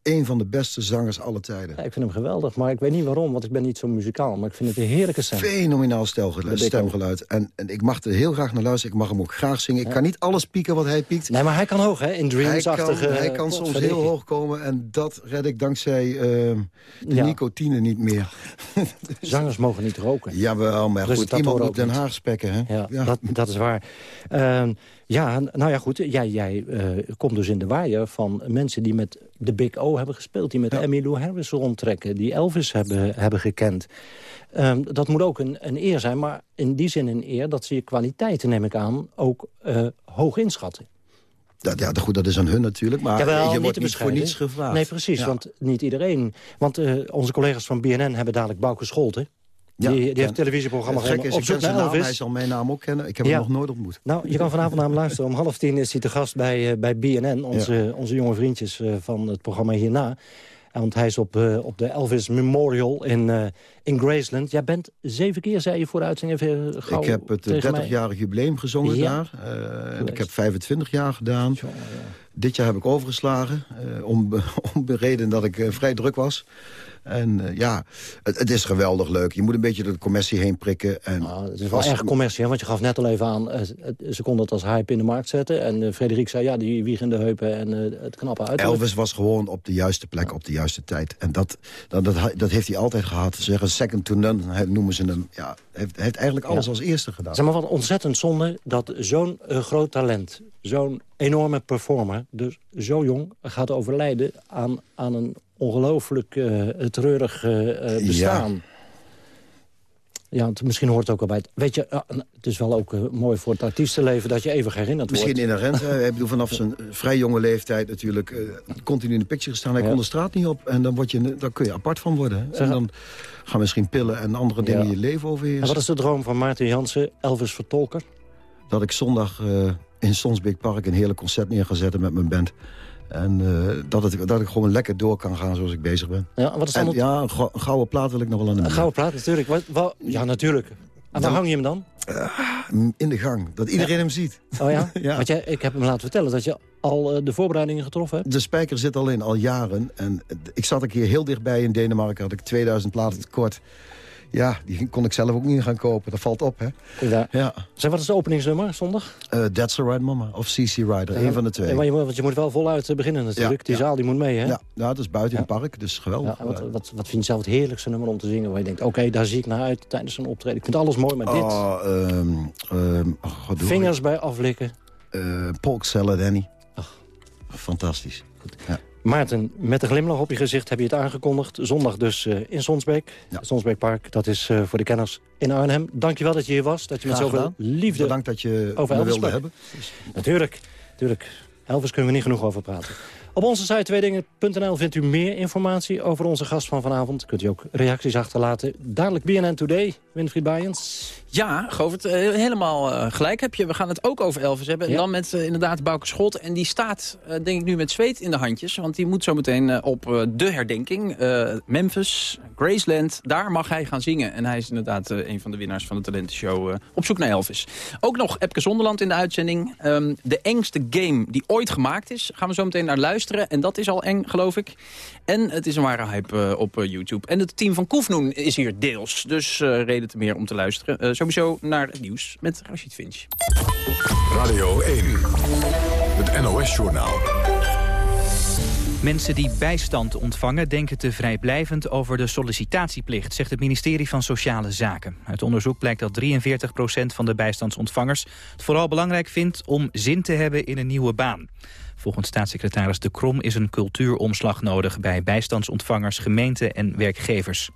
een van de beste zangers aller tijden. ja, ik vind hem geweldig, maar ik weet niet waarom, want ik ben niet zo muzikaal. Maar ik vind het een heerlijke stem. Fenomenaal stelgeluid, stemgeluid. En, en ik mag er heel graag naar luisteren. Ik mag hem ook graag zingen. Ik kan niet alles pieken wat hij piekt. Nee, maar hij kan hoog, hè? In Hij kan, Dreams-achtige... hij kan soms heel hoog komen. En dat red ik dankzij eh, de Ja. nicotine niet meer. (laughs) Zangers mogen niet roken. Jawel, maar goed. Presentatoren Iemand ook moet Den. Haag spekken, hè? Ja, Dat, dat is waar. Ehm, ja, nou ja, goed. Jij, jij eh, komt dus in de waaier van mensen die met de Big O hebben gespeeld. Die met Emmylou Harris rondtrekken. Die Elvis hebben, hebben gekend. Ehm, dat moet ook een, een eer zijn. Maar in die zin een eer dat ze je kwaliteiten, neem ik aan, ook eh, hoog inschatten. Dat, ja, goed, dat is aan hun natuurlijk. Maar Jawel, je wordt niet voor niets gevraagd. Nee, precies. Ja. Want niet iedereen. Want eh, onze collega's van BNN hebben dadelijk Bouke Scholten. Ja, die, die heeft een televisieprogramma helemaal is, op zoek naar naam. Elvis. Hij zal mijn naam ook kennen. Ik heb Ja. hem nog nooit ontmoet. Nou, je kan vanavond naar hem luisteren. Om half tien is hij te gast bij, eh, bij BNN. Onze, onze jonge vriendjes eh, van het programma hierna. Want hij is op, eh, op de Elvis Memorial in, in Graceland. Jij bent zeven keer, zei je voor de uitzending even gauw ik heb het tegen mij. 30-jarig jubileum gezongen Ja. daar. En ik heb 25 jaar gedaan. Dit jaar heb ik overgeslagen. om, (laughs) om de reden dat ik vrij druk was. En eh, ja, het, het is geweldig leuk. Je moet een beetje door de commercie heen prikken. En Het is wel erg commercie, hè, want je gaf net al even aan... eh, ze konden het als hype in de markt zetten. En eh, Frederik zei, ja, die wiegende heupen en het knappe uiterlijk. Elvis was gewoon op de juiste plek, op de juiste tijd. En dat, dat, dat, dat heeft hij altijd gehad. Ze zeggen second to none, noemen ze hem. Ja, hij heeft, eigenlijk alles Ja. als eerste gedaan. Zeg maar wat ontzettend zonde dat zo'n groot talent... zo'n enorme performer, dus zo jong... gaat overlijden aan, aan een ongelooflijk eh, treurig eh, bestaan. Ja. want misschien hoort het ook al bij het... Weet je, eh, het is wel ook eh, mooi voor het artiestenleven... dat je even herinnerd Misschien wordt. inherent. (laughs) hè. Ik bedoel, vanaf zijn vrij jonge leeftijd natuurlijk eh, continu in de picture gestaan. Hij Ja. kon de straat niet op. En dan, word je, dan kun je apart van worden. Zeg, En dan gaan misschien pillen en andere dingen Ja. je leven overheersen. En wat is de droom van Maarten Jansen, Elvis vertolker? Dat ik zondag in Sonsbeek Park een hele concert neer ga zetten met mijn band. En eh, dat, het, dat ik gewoon lekker door kan gaan zoals ik bezig ben. Ja, wat is dan en, ja, een gou- een gouden plaat wil ik nog wel aan de Een gouden plaat, natuurlijk. Wat, wat- ja, natuurlijk. En waar Dan- hang je hem dan? In de gang, dat iedereen hem ziet. Oh ja? (laughs) Ja. Want jij, ik heb hem laten vertellen dat je al eh, de voorbereidingen getroffen hebt. De spijker zit al in, al jaren. En eh, ik zat een keer heel dichtbij in Denemarken. Had ik 2000 platen tekort. Ja, die kon ik zelf ook niet gaan kopen. Dat valt op, hè? Ja. Ja. Zeg, wat is de openingsnummer zondag? Eh, That's Alright Mama of CC Rider, Ja, een van de twee. maar je, moet- want je moet wel voluit eh, beginnen natuurlijk. Ja, Die zaal die moet mee, hè? Ja, dat is buiten in het park, dus geweldig. Wat, wat, wat vind je zelf het heerlijkste nummer om te zingen? Waar je denkt, oké, daar zie ik naar uit tijdens een optreden. Ik vind alles mooi, maar dit... Oh, ehm, ehm, oh, Vingers bij aflikken. Eh, pork salad, Annie. Fantastisch. Ja. Maarten, met een glimlach op je gezicht heb je het aangekondigd. Zondag dus eh, in Sonsbeek. Sonsbeekpark, dat is eh, voor de kenners in Arnhem. Dankjewel dat je hier was. Dat je met Graag zoveel gedaan. liefde Bedankt dat je over me wilde hebben. Natuurlijk, natuurlijk. Elvis kunnen we niet genoeg over praten. Op onze site tweedingen.nl vindt u meer informatie over onze gast van vanavond. Kunt u ook reacties achterlaten. Dadelijk BNN Today, Winfried Baaiens. Ja, Govert, uh, helemaal uh, gelijk heb je. We gaan het ook over Elvis hebben. En dan met uh, inderdaad Bouke Schot. En die staat, denk ik nu, met zweet in de handjes. Want die moet zo meteen op de herdenking. Memphis, Graceland, daar mag hij gaan zingen. En hij is inderdaad een van de winnaars van de talentenshow op zoek naar Elvis. Ook nog Epke Zonderland in de uitzending. Um, de engste game die ooit gemaakt is. Gaan we zo meteen naar luisteren. En dat is al eng, geloof ik. En het is een ware hype op YouTube. En het team van Koefnoen is hier deels. Dus reden te meer om te luisteren sowieso naar het nieuws met Rashid Finch. Radio 1, het NOS-journaal. Mensen die bijstand ontvangen denken te vrijblijvend over de sollicitatieplicht, zegt het ministerie van Sociale Zaken. Uit onderzoek blijkt dat 43% van de bijstandsontvangers het vooral belangrijk vindt om zin te hebben in een nieuwe baan. Volgens staatssecretaris De Krom is een cultuuromslag nodig bij bijstandsontvangers, gemeenten en werkgevers.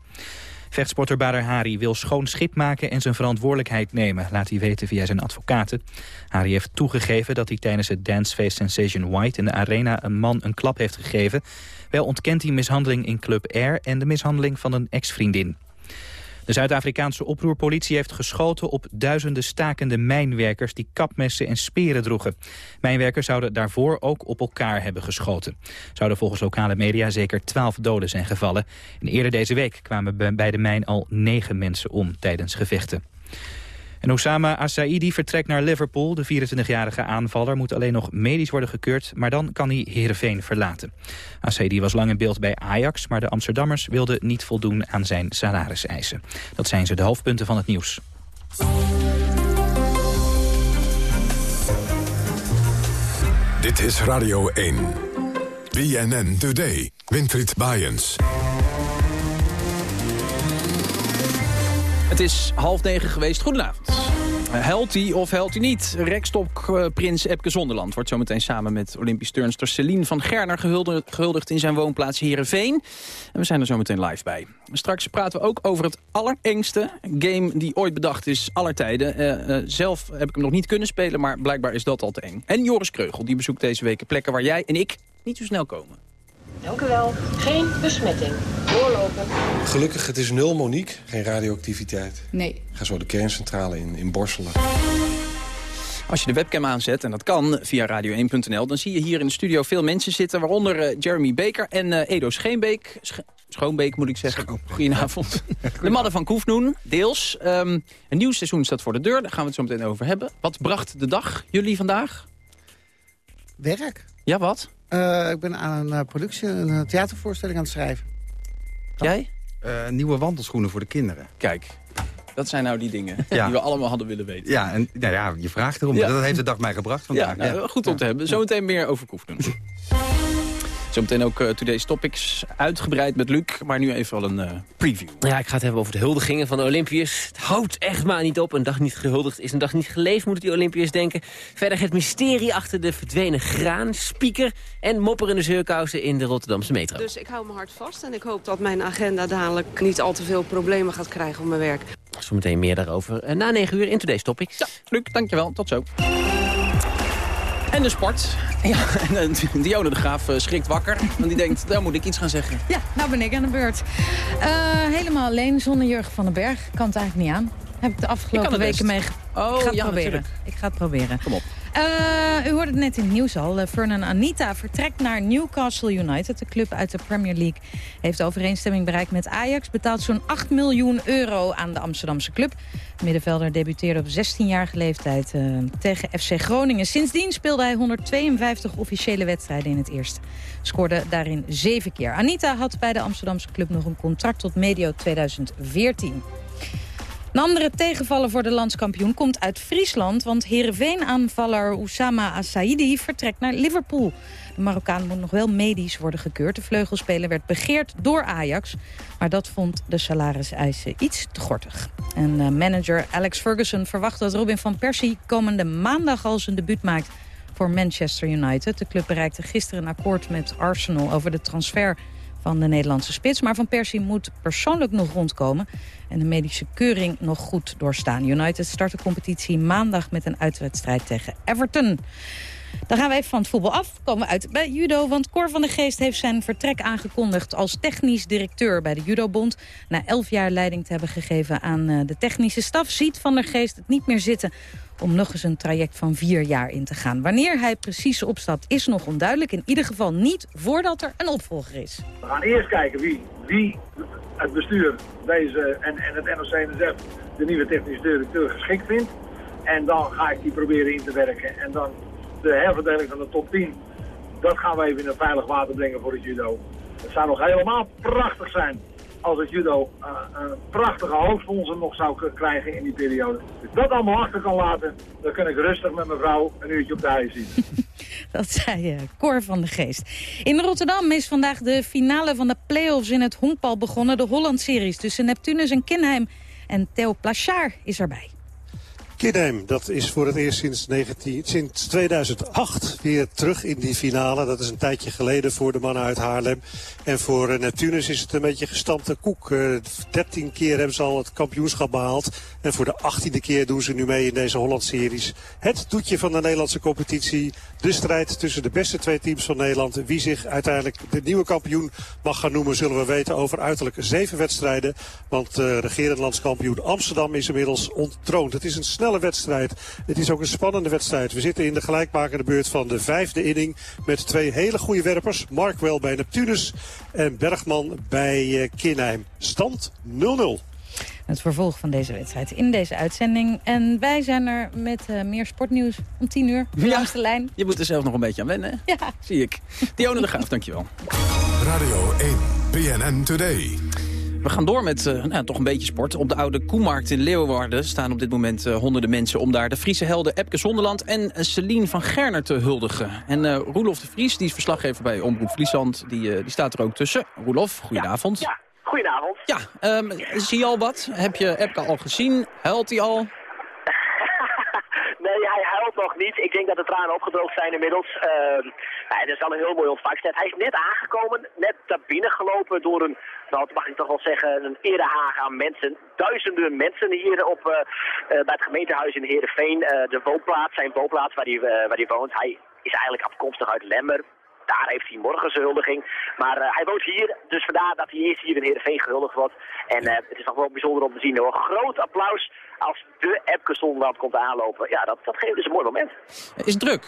Vechtsporter Bader Hari wil schoon schip maken en zijn verantwoordelijkheid nemen, laat hij weten via zijn advocaten. Hari heeft toegegeven dat hij tijdens het dancefeest Sensation White in de arena een man een klap heeft gegeven. Wel ontkent hij mishandeling in Club Air en de mishandeling van een ex-vriendin. De Zuid-Afrikaanse oproerpolitie heeft geschoten op duizenden stakende mijnwerkers die kapmessen en speren droegen. Mijnwerkers zouden daarvoor ook op elkaar hebben geschoten. Zouden volgens lokale media zeker twaalf doden zijn gevallen. En eerder deze week kwamen bij de mijn al negen mensen om tijdens gevechten. En Osama Assaidi vertrekt naar Liverpool. De 24-jarige aanvaller moet alleen nog medisch worden gekeurd... maar dan kan hij Heerenveen verlaten. Assaidi was lang in beeld bij Ajax... maar de Amsterdammers wilden niet voldoen aan zijn salariseisen. Dat zijn ze de hoofdpunten van het nieuws. Dit is Radio 1. BNN Today. Winfried Bajens. Is half negen geweest. Goedenavond. Hij of helt hij niet? Rekstop uh, prins Epke Zonderland wordt zometeen samen met Olympisch turnster Celine van Gerner gehuldigd, in zijn woonplaats Heerenveen. En we zijn er zometeen live bij. Straks praten we ook over het allerengste game die ooit bedacht is aller tijden. Uh, uh, zelf heb ik hem nog niet kunnen spelen, maar blijkbaar is dat al te eng. En Joris Kreugel die bezoekt deze week plekken waar jij en ik niet zo snel komen. Dank u wel. Geen besmetting. Doorlopen. Gelukkig, het is nul, Monique. Geen radioactiviteit. Nee. Ga zo de kerncentrale in, in Borselen. Als je de webcam aanzet, en dat kan via radio1.nl... dan zie je hier in de studio veel mensen zitten... waaronder uh, Jeremy Baker en uh, Edo Scheenbeek. Sch Schoonbeek moet ik zeggen. Schoonbeek. Goedenavond. (laughs) De mannen van Koefnoen, deels. Um, een nieuw seizoen staat voor de deur, daar gaan we het zo meteen over hebben. Wat bracht de dag jullie vandaag? Werk. Ja, wat? Uh, ik ben aan een uh, productie, een theatervoorstelling aan het schrijven. Dat? Jij? Uh, nieuwe wandelschoenen voor de kinderen. Kijk, dat zijn nou die dingen (laughs) ja. die we allemaal hadden willen weten. Ja, en nou ja, je vraagt erom. Ja. Dat heeft de dag mij gebracht vandaag. Ja, nou, goed om te hebben. Zometeen meer over Koef doen. (laughs) Zometeen ook uh, Today's Topics uitgebreid met Luc. Maar nu even al een uh, preview. Ja, ik ga het hebben over de huldigingen van de Olympiërs. Het houdt echt maar niet op. Een dag niet gehuldigd is een dag niet geleefd, moeten die Olympiërs denken. Verder het mysterie achter de verdwenen graanspieker... en mopperende zeurkousen in de Rotterdamse metro. Dus ik hou mijn hart vast en ik hoop dat mijn agenda dadelijk... niet al te veel problemen gaat krijgen op mijn werk. Zometeen meer daarover uh, na 9 uur in Today's Topics. Ja, Luc, dankjewel. Tot zo. En de sport. Ja, (laughs) en Dione de Graaf schrikt wakker. Want die denkt, daar moet ik iets gaan zeggen. Ja, nou ben ik aan de beurt. Uh, helemaal alleen, zonder Jurgen van den Berg. Kan het eigenlijk niet aan. Heb ik de afgelopen weken mee... Oh, ik ga het ja, proberen. Natuurlijk. Ik ga het proberen. Kom op. Uh, u hoorde het net in het nieuws al. Uh, Vernon Anita vertrekt naar Newcastle United. De club uit de Premier League heeft overeenstemming bereikt met Ajax. Betaalt zo'n 8 miljoen euro aan de Amsterdamse club. De middenvelder debuteerde op 16-jarige leeftijd uh, tegen FC Groningen. Sindsdien speelde hij 152 officiële wedstrijden in het eerste. Scoorde daarin zeven keer. Anita had bij de Amsterdamse club nog een contract tot medio 2014. Een andere tegenvaller voor de landskampioen komt uit Friesland... want Heerenveen-aanvaller Oussama Assaidi vertrekt naar Liverpool. De Marokkaan moet nog wel medisch worden gekeurd. De vleugelspeler werd begeerd door Ajax... maar dat vond de salariseisen iets te gortig. En uh, manager Alex Ferguson verwacht dat Robin van Persie... komende maandag al zijn debuut maakt voor Manchester United. De club bereikte gisteren een akkoord met Arsenal over de transfer van de Nederlandse spits. Maar Van Persie moet persoonlijk nog rondkomen en de medische keuring nog goed doorstaan. United start de competitie maandag met een uitwedstrijd tegen Everton. Dan gaan we even van het voetbal af. Komen we uit bij judo, want Cor van der Geest heeft zijn vertrek aangekondigd... als technisch directeur bij de judobond. Na elf jaar leiding te hebben gegeven aan eh, de technische staf... ziet van der Geest het niet meer zitten om nog eens een traject van vier jaar in te gaan. Wanneer hij precies opstapt is nog onduidelijk. In ieder geval niet voordat er een opvolger is. We gaan eerst kijken wie, wie het bestuur deze en, en het NOC-NSF de nieuwe technische directeur geschikt vindt. En dan ga ik die proberen in te werken. En dan de herverdeling van de top 10, dat gaan we even in een veilig water brengen voor het judo. Het zou nog helemaal prachtig zijn als het judo uh, een prachtige hoofdsponsor nog zou krijgen in die periode. Als ik dat allemaal achter kan laten, dan kan ik rustig met mijn vrouw een uurtje op de hei zitten. (laughs) Dat zei uh, Cor van de Geest. In Rotterdam is vandaag de finale van de play-offs in het honkbal begonnen. De Holland-series tussen Neptunus en Kinheim. En Theo Plachard is erbij. Kidheim, dat is voor het eerst sinds, 19, sinds 2008 weer terug in die finale. Dat is een tijdje geleden voor de mannen uit Haarlem. En voor uh, Neptunus is het een beetje gestampte koek. Uh, 13 keer hebben ze al het kampioenschap behaald. En voor de 18e keer doen ze nu mee in deze Holland-series. Het toetje van de Nederlandse competitie. De strijd tussen de beste twee teams van Nederland. Wie zich uiteindelijk de nieuwe kampioen mag gaan noemen... zullen we weten over uiterlijk zeven wedstrijden. Want uh, regerend landskampioen Amsterdam is inmiddels onttroond. Het is een snelle wedstrijd. Het is ook een spannende wedstrijd. We zitten in de gelijkmakende beurt van de vijfde inning... met twee hele goede werpers. Markwell bij Neptunus en Bergman bij uh, Kinheim. Stand 0-0. Het vervolg van deze wedstrijd in deze uitzending. En wij zijn er met uh, meer sportnieuws om 10 uur langs de lijn. Je moet er zelf nog een beetje aan wennen, hè? Ja. Zie ik. Dionne de Graaf, dankjewel. Radio 1, PNN Today. We gaan door met uh, nou, toch een beetje sport. Op de oude Koemarkt in Leeuwarden staan op dit moment uh, honderden mensen... om daar de Friese helden Epke Zonderland en uh, Celine van Gerner te huldigen. En uh, Roelof de Vries, die is verslaggever bij Omroep Friesland, die, die staat er ook tussen. Roelof, goedenavond. Ja, ja. goedenavond. Ja, um, zie je al wat? Heb je Epke al gezien? Huilt hij al? (laughs) Nee, hij huilt nog niet. Ik denk dat de tranen opgedroogd zijn inmiddels. Uh, hij is al een heel mooi ontvangst. Hij is net aangekomen, net naar binnen gelopen door een, nou dat mag ik toch wel zeggen, een erehaag aan mensen. Duizenden mensen hier op, uh, uh, bij het gemeentehuis in Heerenveen. de woonplaats, zijn woonplaats waar hij, waar hij woont. Hij is eigenlijk afkomstig uit Lemmer. Daar heeft hij morgen zijn huldiging. Maar uh, hij woont hier, dus vandaar dat hij eerst hier in Heerenveen gehuldigd wordt. En uh, het is nog wel bijzonder om te zien hoor. Groot applaus als de Epke Zonderland komt aanlopen. Ja, dat, dat geeft dus een mooi moment. Is druk?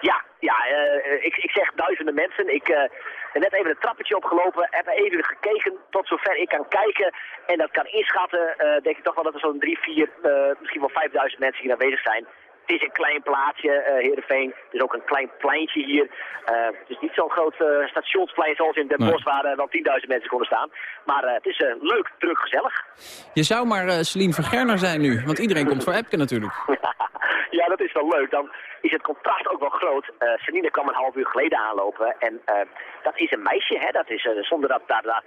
Ja, ja uh, ik, ik zeg duizenden mensen. Ik ben net even het trappetje opgelopen, heb even gekeken tot zover ik kan kijken. En dat kan inschatten, denk ik toch wel dat er zo'n drie, vier, misschien wel vijfduizend mensen hier aanwezig zijn. Het is een klein plaatsje, uh, Heerenveen. Het is ook een klein pleintje hier. Uh, het is niet zo'n groot uh, stationsplein zoals in Den Bosch waar uh, wel 10.000 mensen konden staan. Maar het is leuk, druk, gezellig. Je zou maar Celine van Gerner zijn nu, want iedereen komt voor Epke natuurlijk. (laughs) ja, dat is wel leuk. Dan is het contrast ook wel groot. Celine kwam een half uur geleden aanlopen en dat is een meisje, hè? Dat is, zonder dat daar...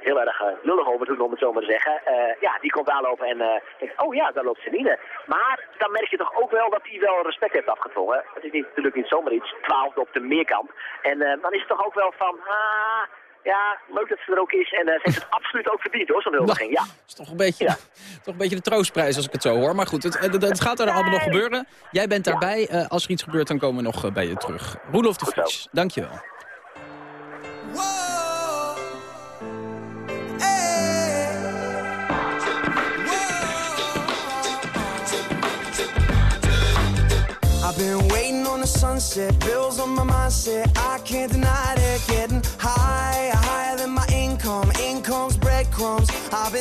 heel erg lullig over doen, om het zo maar te zeggen. ja, die komt aanlopen en denkt, oh ja, daar loopt Celine. Maar dan merk je toch ook wel dat hij wel respect heeft afgedwongen. Het is niet, natuurlijk niet zomaar iets, twaalfde op de meerkant. En uh, dan is het toch ook wel van, ah, ja, leuk dat ze er ook is. En uh, ze heeft het (laughs) absoluut ook verdiend hoor, zo'n huldiging, ja. Dat is toch een, beetje, ja. (laughs) toch een beetje de troostprijs als ik het zo hoor. Maar goed, het, het, het gaat er allemaal nog gebeuren. Jij bent daarbij. Uh, als er iets gebeurt, dan komen we nog bij je terug. Roelof de Vries, dankjewel. I've been waiting on the sunset, bills on my mindset. I can't deny it,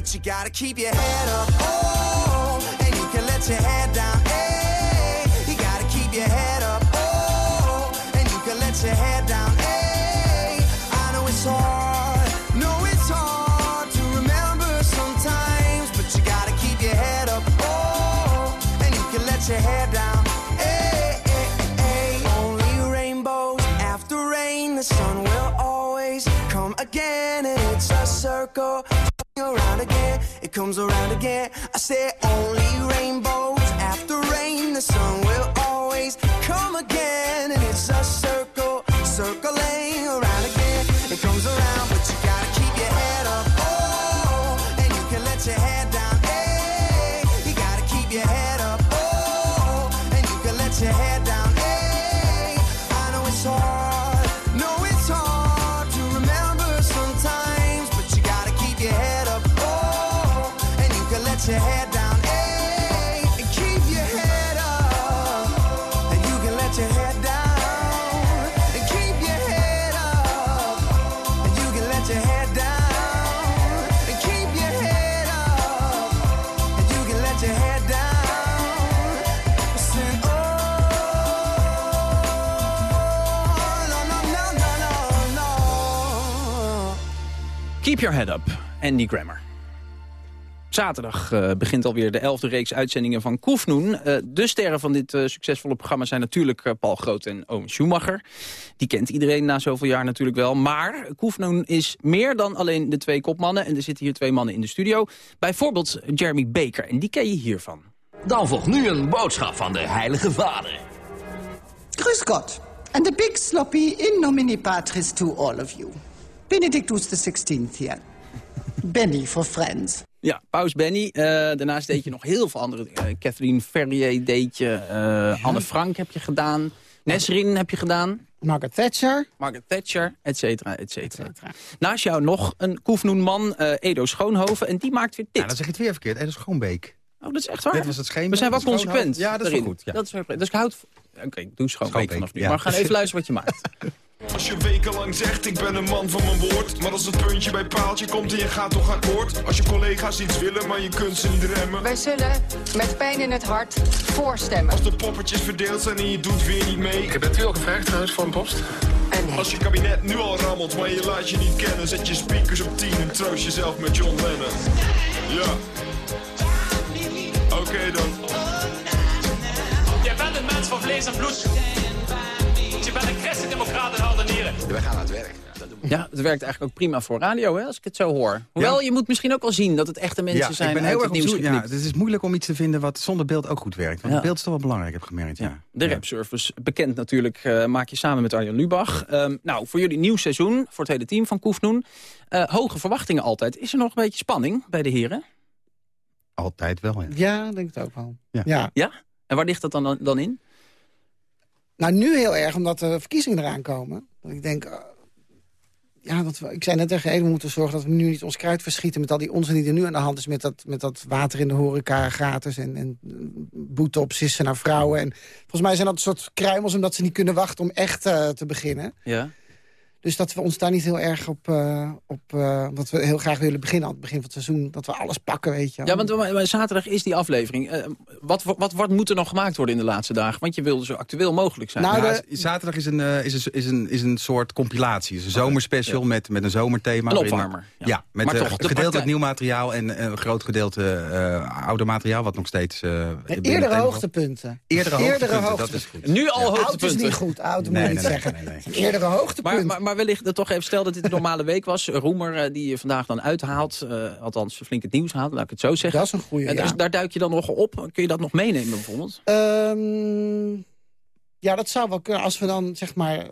But you gotta keep your head up, oh, and you can let your head down, hey. You gotta keep your head up, oh, and you can let your head down, hey. I know it's hard, it's hard to remember sometimes, but you gotta keep your head up, oh, and you can let your head down. Only rainbows after rain, the sun will always come again, and it's a circle. It comes around again. I say only rainbows after rain, the sun will Keep your head up, Andy Grammer. Zaterdag eh, begint alweer de elfde reeks uitzendingen van Koefnoen. Eh, de sterren van dit eh, succesvolle programma zijn natuurlijk Paul Groot en Owen Schumacher. Die kent iedereen na zoveel jaar natuurlijk wel. Maar Koefnoen is meer dan alleen de twee kopmannen. En er zitten hier twee mannen in de studio. Bijvoorbeeld Jeremy Baker. En die ken je hiervan. Dan volgt nu een boodschap van de Heilige Vader. Grüß Gott. And a big sloppy in nomine patris to all of you. Benedictus XVI here. Benny for friends. Ja, Paus Benny. Eh, daarnaast deed je nog heel veel andere dingen. Eh, Catherine Ferrier deed je. eh, Anne Frank heb je gedaan. Nesrin heb je gedaan. Margaret Thatcher. Margaret Thatcher, et cetera, et cetera. Naast jou nog een Koefnoenman, eh Edo Schoonhoven. En die maakt weer dit. Ja, dan zeg je het weer verkeerd. Edo Schoonbeek. Oh, dat is echt waar. Dit was het scheen. We zijn wel consequent. Ja, dat is wel goed. Ja. Dat is wel, dus ik houd... Oké, ik doe Schoonbeek Schoonbeek, vanaf nu. ja. Maar we gaan even (laughs) luisteren wat je maakt. Als je wekenlang zegt ik ben een man van mijn woord. Maar als het puntje bij paaltje komt en je gaat toch akkoord Als je collega's iets willen maar je kunt ze niet remmen. Wij zullen met pijn in het hart voorstemmen. Als de poppetjes verdeeld zijn en je doet weer niet mee. Ik heb net u al gevraagd trouwens voor een post. Als je kabinet nu al rammelt maar je laat je niet kennen Zet je speakers op 10 en troost jezelf met John Lennon. Ja. Oké dan. Jij bent een mens van vlees en bloed. Je bent een christendemocraat in hart en nieren. Wij gaan aan het werk. Ja, het werkt eigenlijk ook prima voor radio, hè, als ik het zo hoor. Hoewel, je moet misschien ook wel zien dat het echte mensen ja, zijn ik ben heel het erg nieuws ja. Het is moeilijk om iets te vinden wat zonder beeld ook goed werkt. Want Ja. het beeld is toch wel belangrijk, heb ik gemerkt. Ja. De Rap Service, bekend natuurlijk, eh, maak je samen met Arjan Lubach. Ehm, nou, voor jullie nieuw seizoen, voor het hele team van Koefnoen. Eh, hoge verwachtingen altijd. Is er nog een beetje spanning bij de heren? Altijd wel, ja. Ja, denk ik ook wel. Ja. ja. Ja? En waar ligt dat dan, dan in? Nou, nu heel erg, omdat de verkiezingen eraan komen. Ik denk, eh, ja, ik zei net tegen Ede, we moeten zorgen dat we nu niet ons kruid verschieten... met al die onzin die er nu aan de hand is met dat, met dat water in de horeca gratis... en, en boete op sissen naar vrouwen. En volgens mij zijn dat soort kruimels omdat ze niet kunnen wachten om echt eh, te beginnen. Ja. Dus dat we ons daar niet heel erg op... eh op eh, omdat we heel graag willen beginnen aan het begin van het seizoen. Dat we alles pakken, weet je. Ja, want maar- maar zaterdag is die aflevering. Eh, wat, wat, wat moet er nog gemaakt worden in de laatste dagen? Want je wil zo actueel mogelijk zijn. Nou, ja, Zaterdag is een, is, een, is, een, is een soort compilatie. Het is een zomerspecial ja. met, met een zomerthema. Een waarin- opwarmer, ja. Ja, met Maar toch, de gedeeltelijk nieuw materiaal en een groot gedeelte eh ouder materiaal. Wat nog steeds... eh, Eerdere hoogtepunten. Eerdere hoogtepunten, dat hoogtepunten. is goed. Nu al Oud is hoogtepunten. niet goed, oud moet Nee, niet nee, zeggen. nee, nee, Een eerdere hoogtepunt. Maar, maar, maar wellicht eh, toch even, stel dat dit een normale week was. Roemer eh, die je vandaag dan uithaalt. eh, althans, flink het nieuws haalt, laat ik het zo zeggen. Dat is een goeie, En ja. daar duik je dan nog op. Kun je dat nog meenemen bijvoorbeeld? Ehm, ja, dat zou wel kunnen. Als we dan zeg maar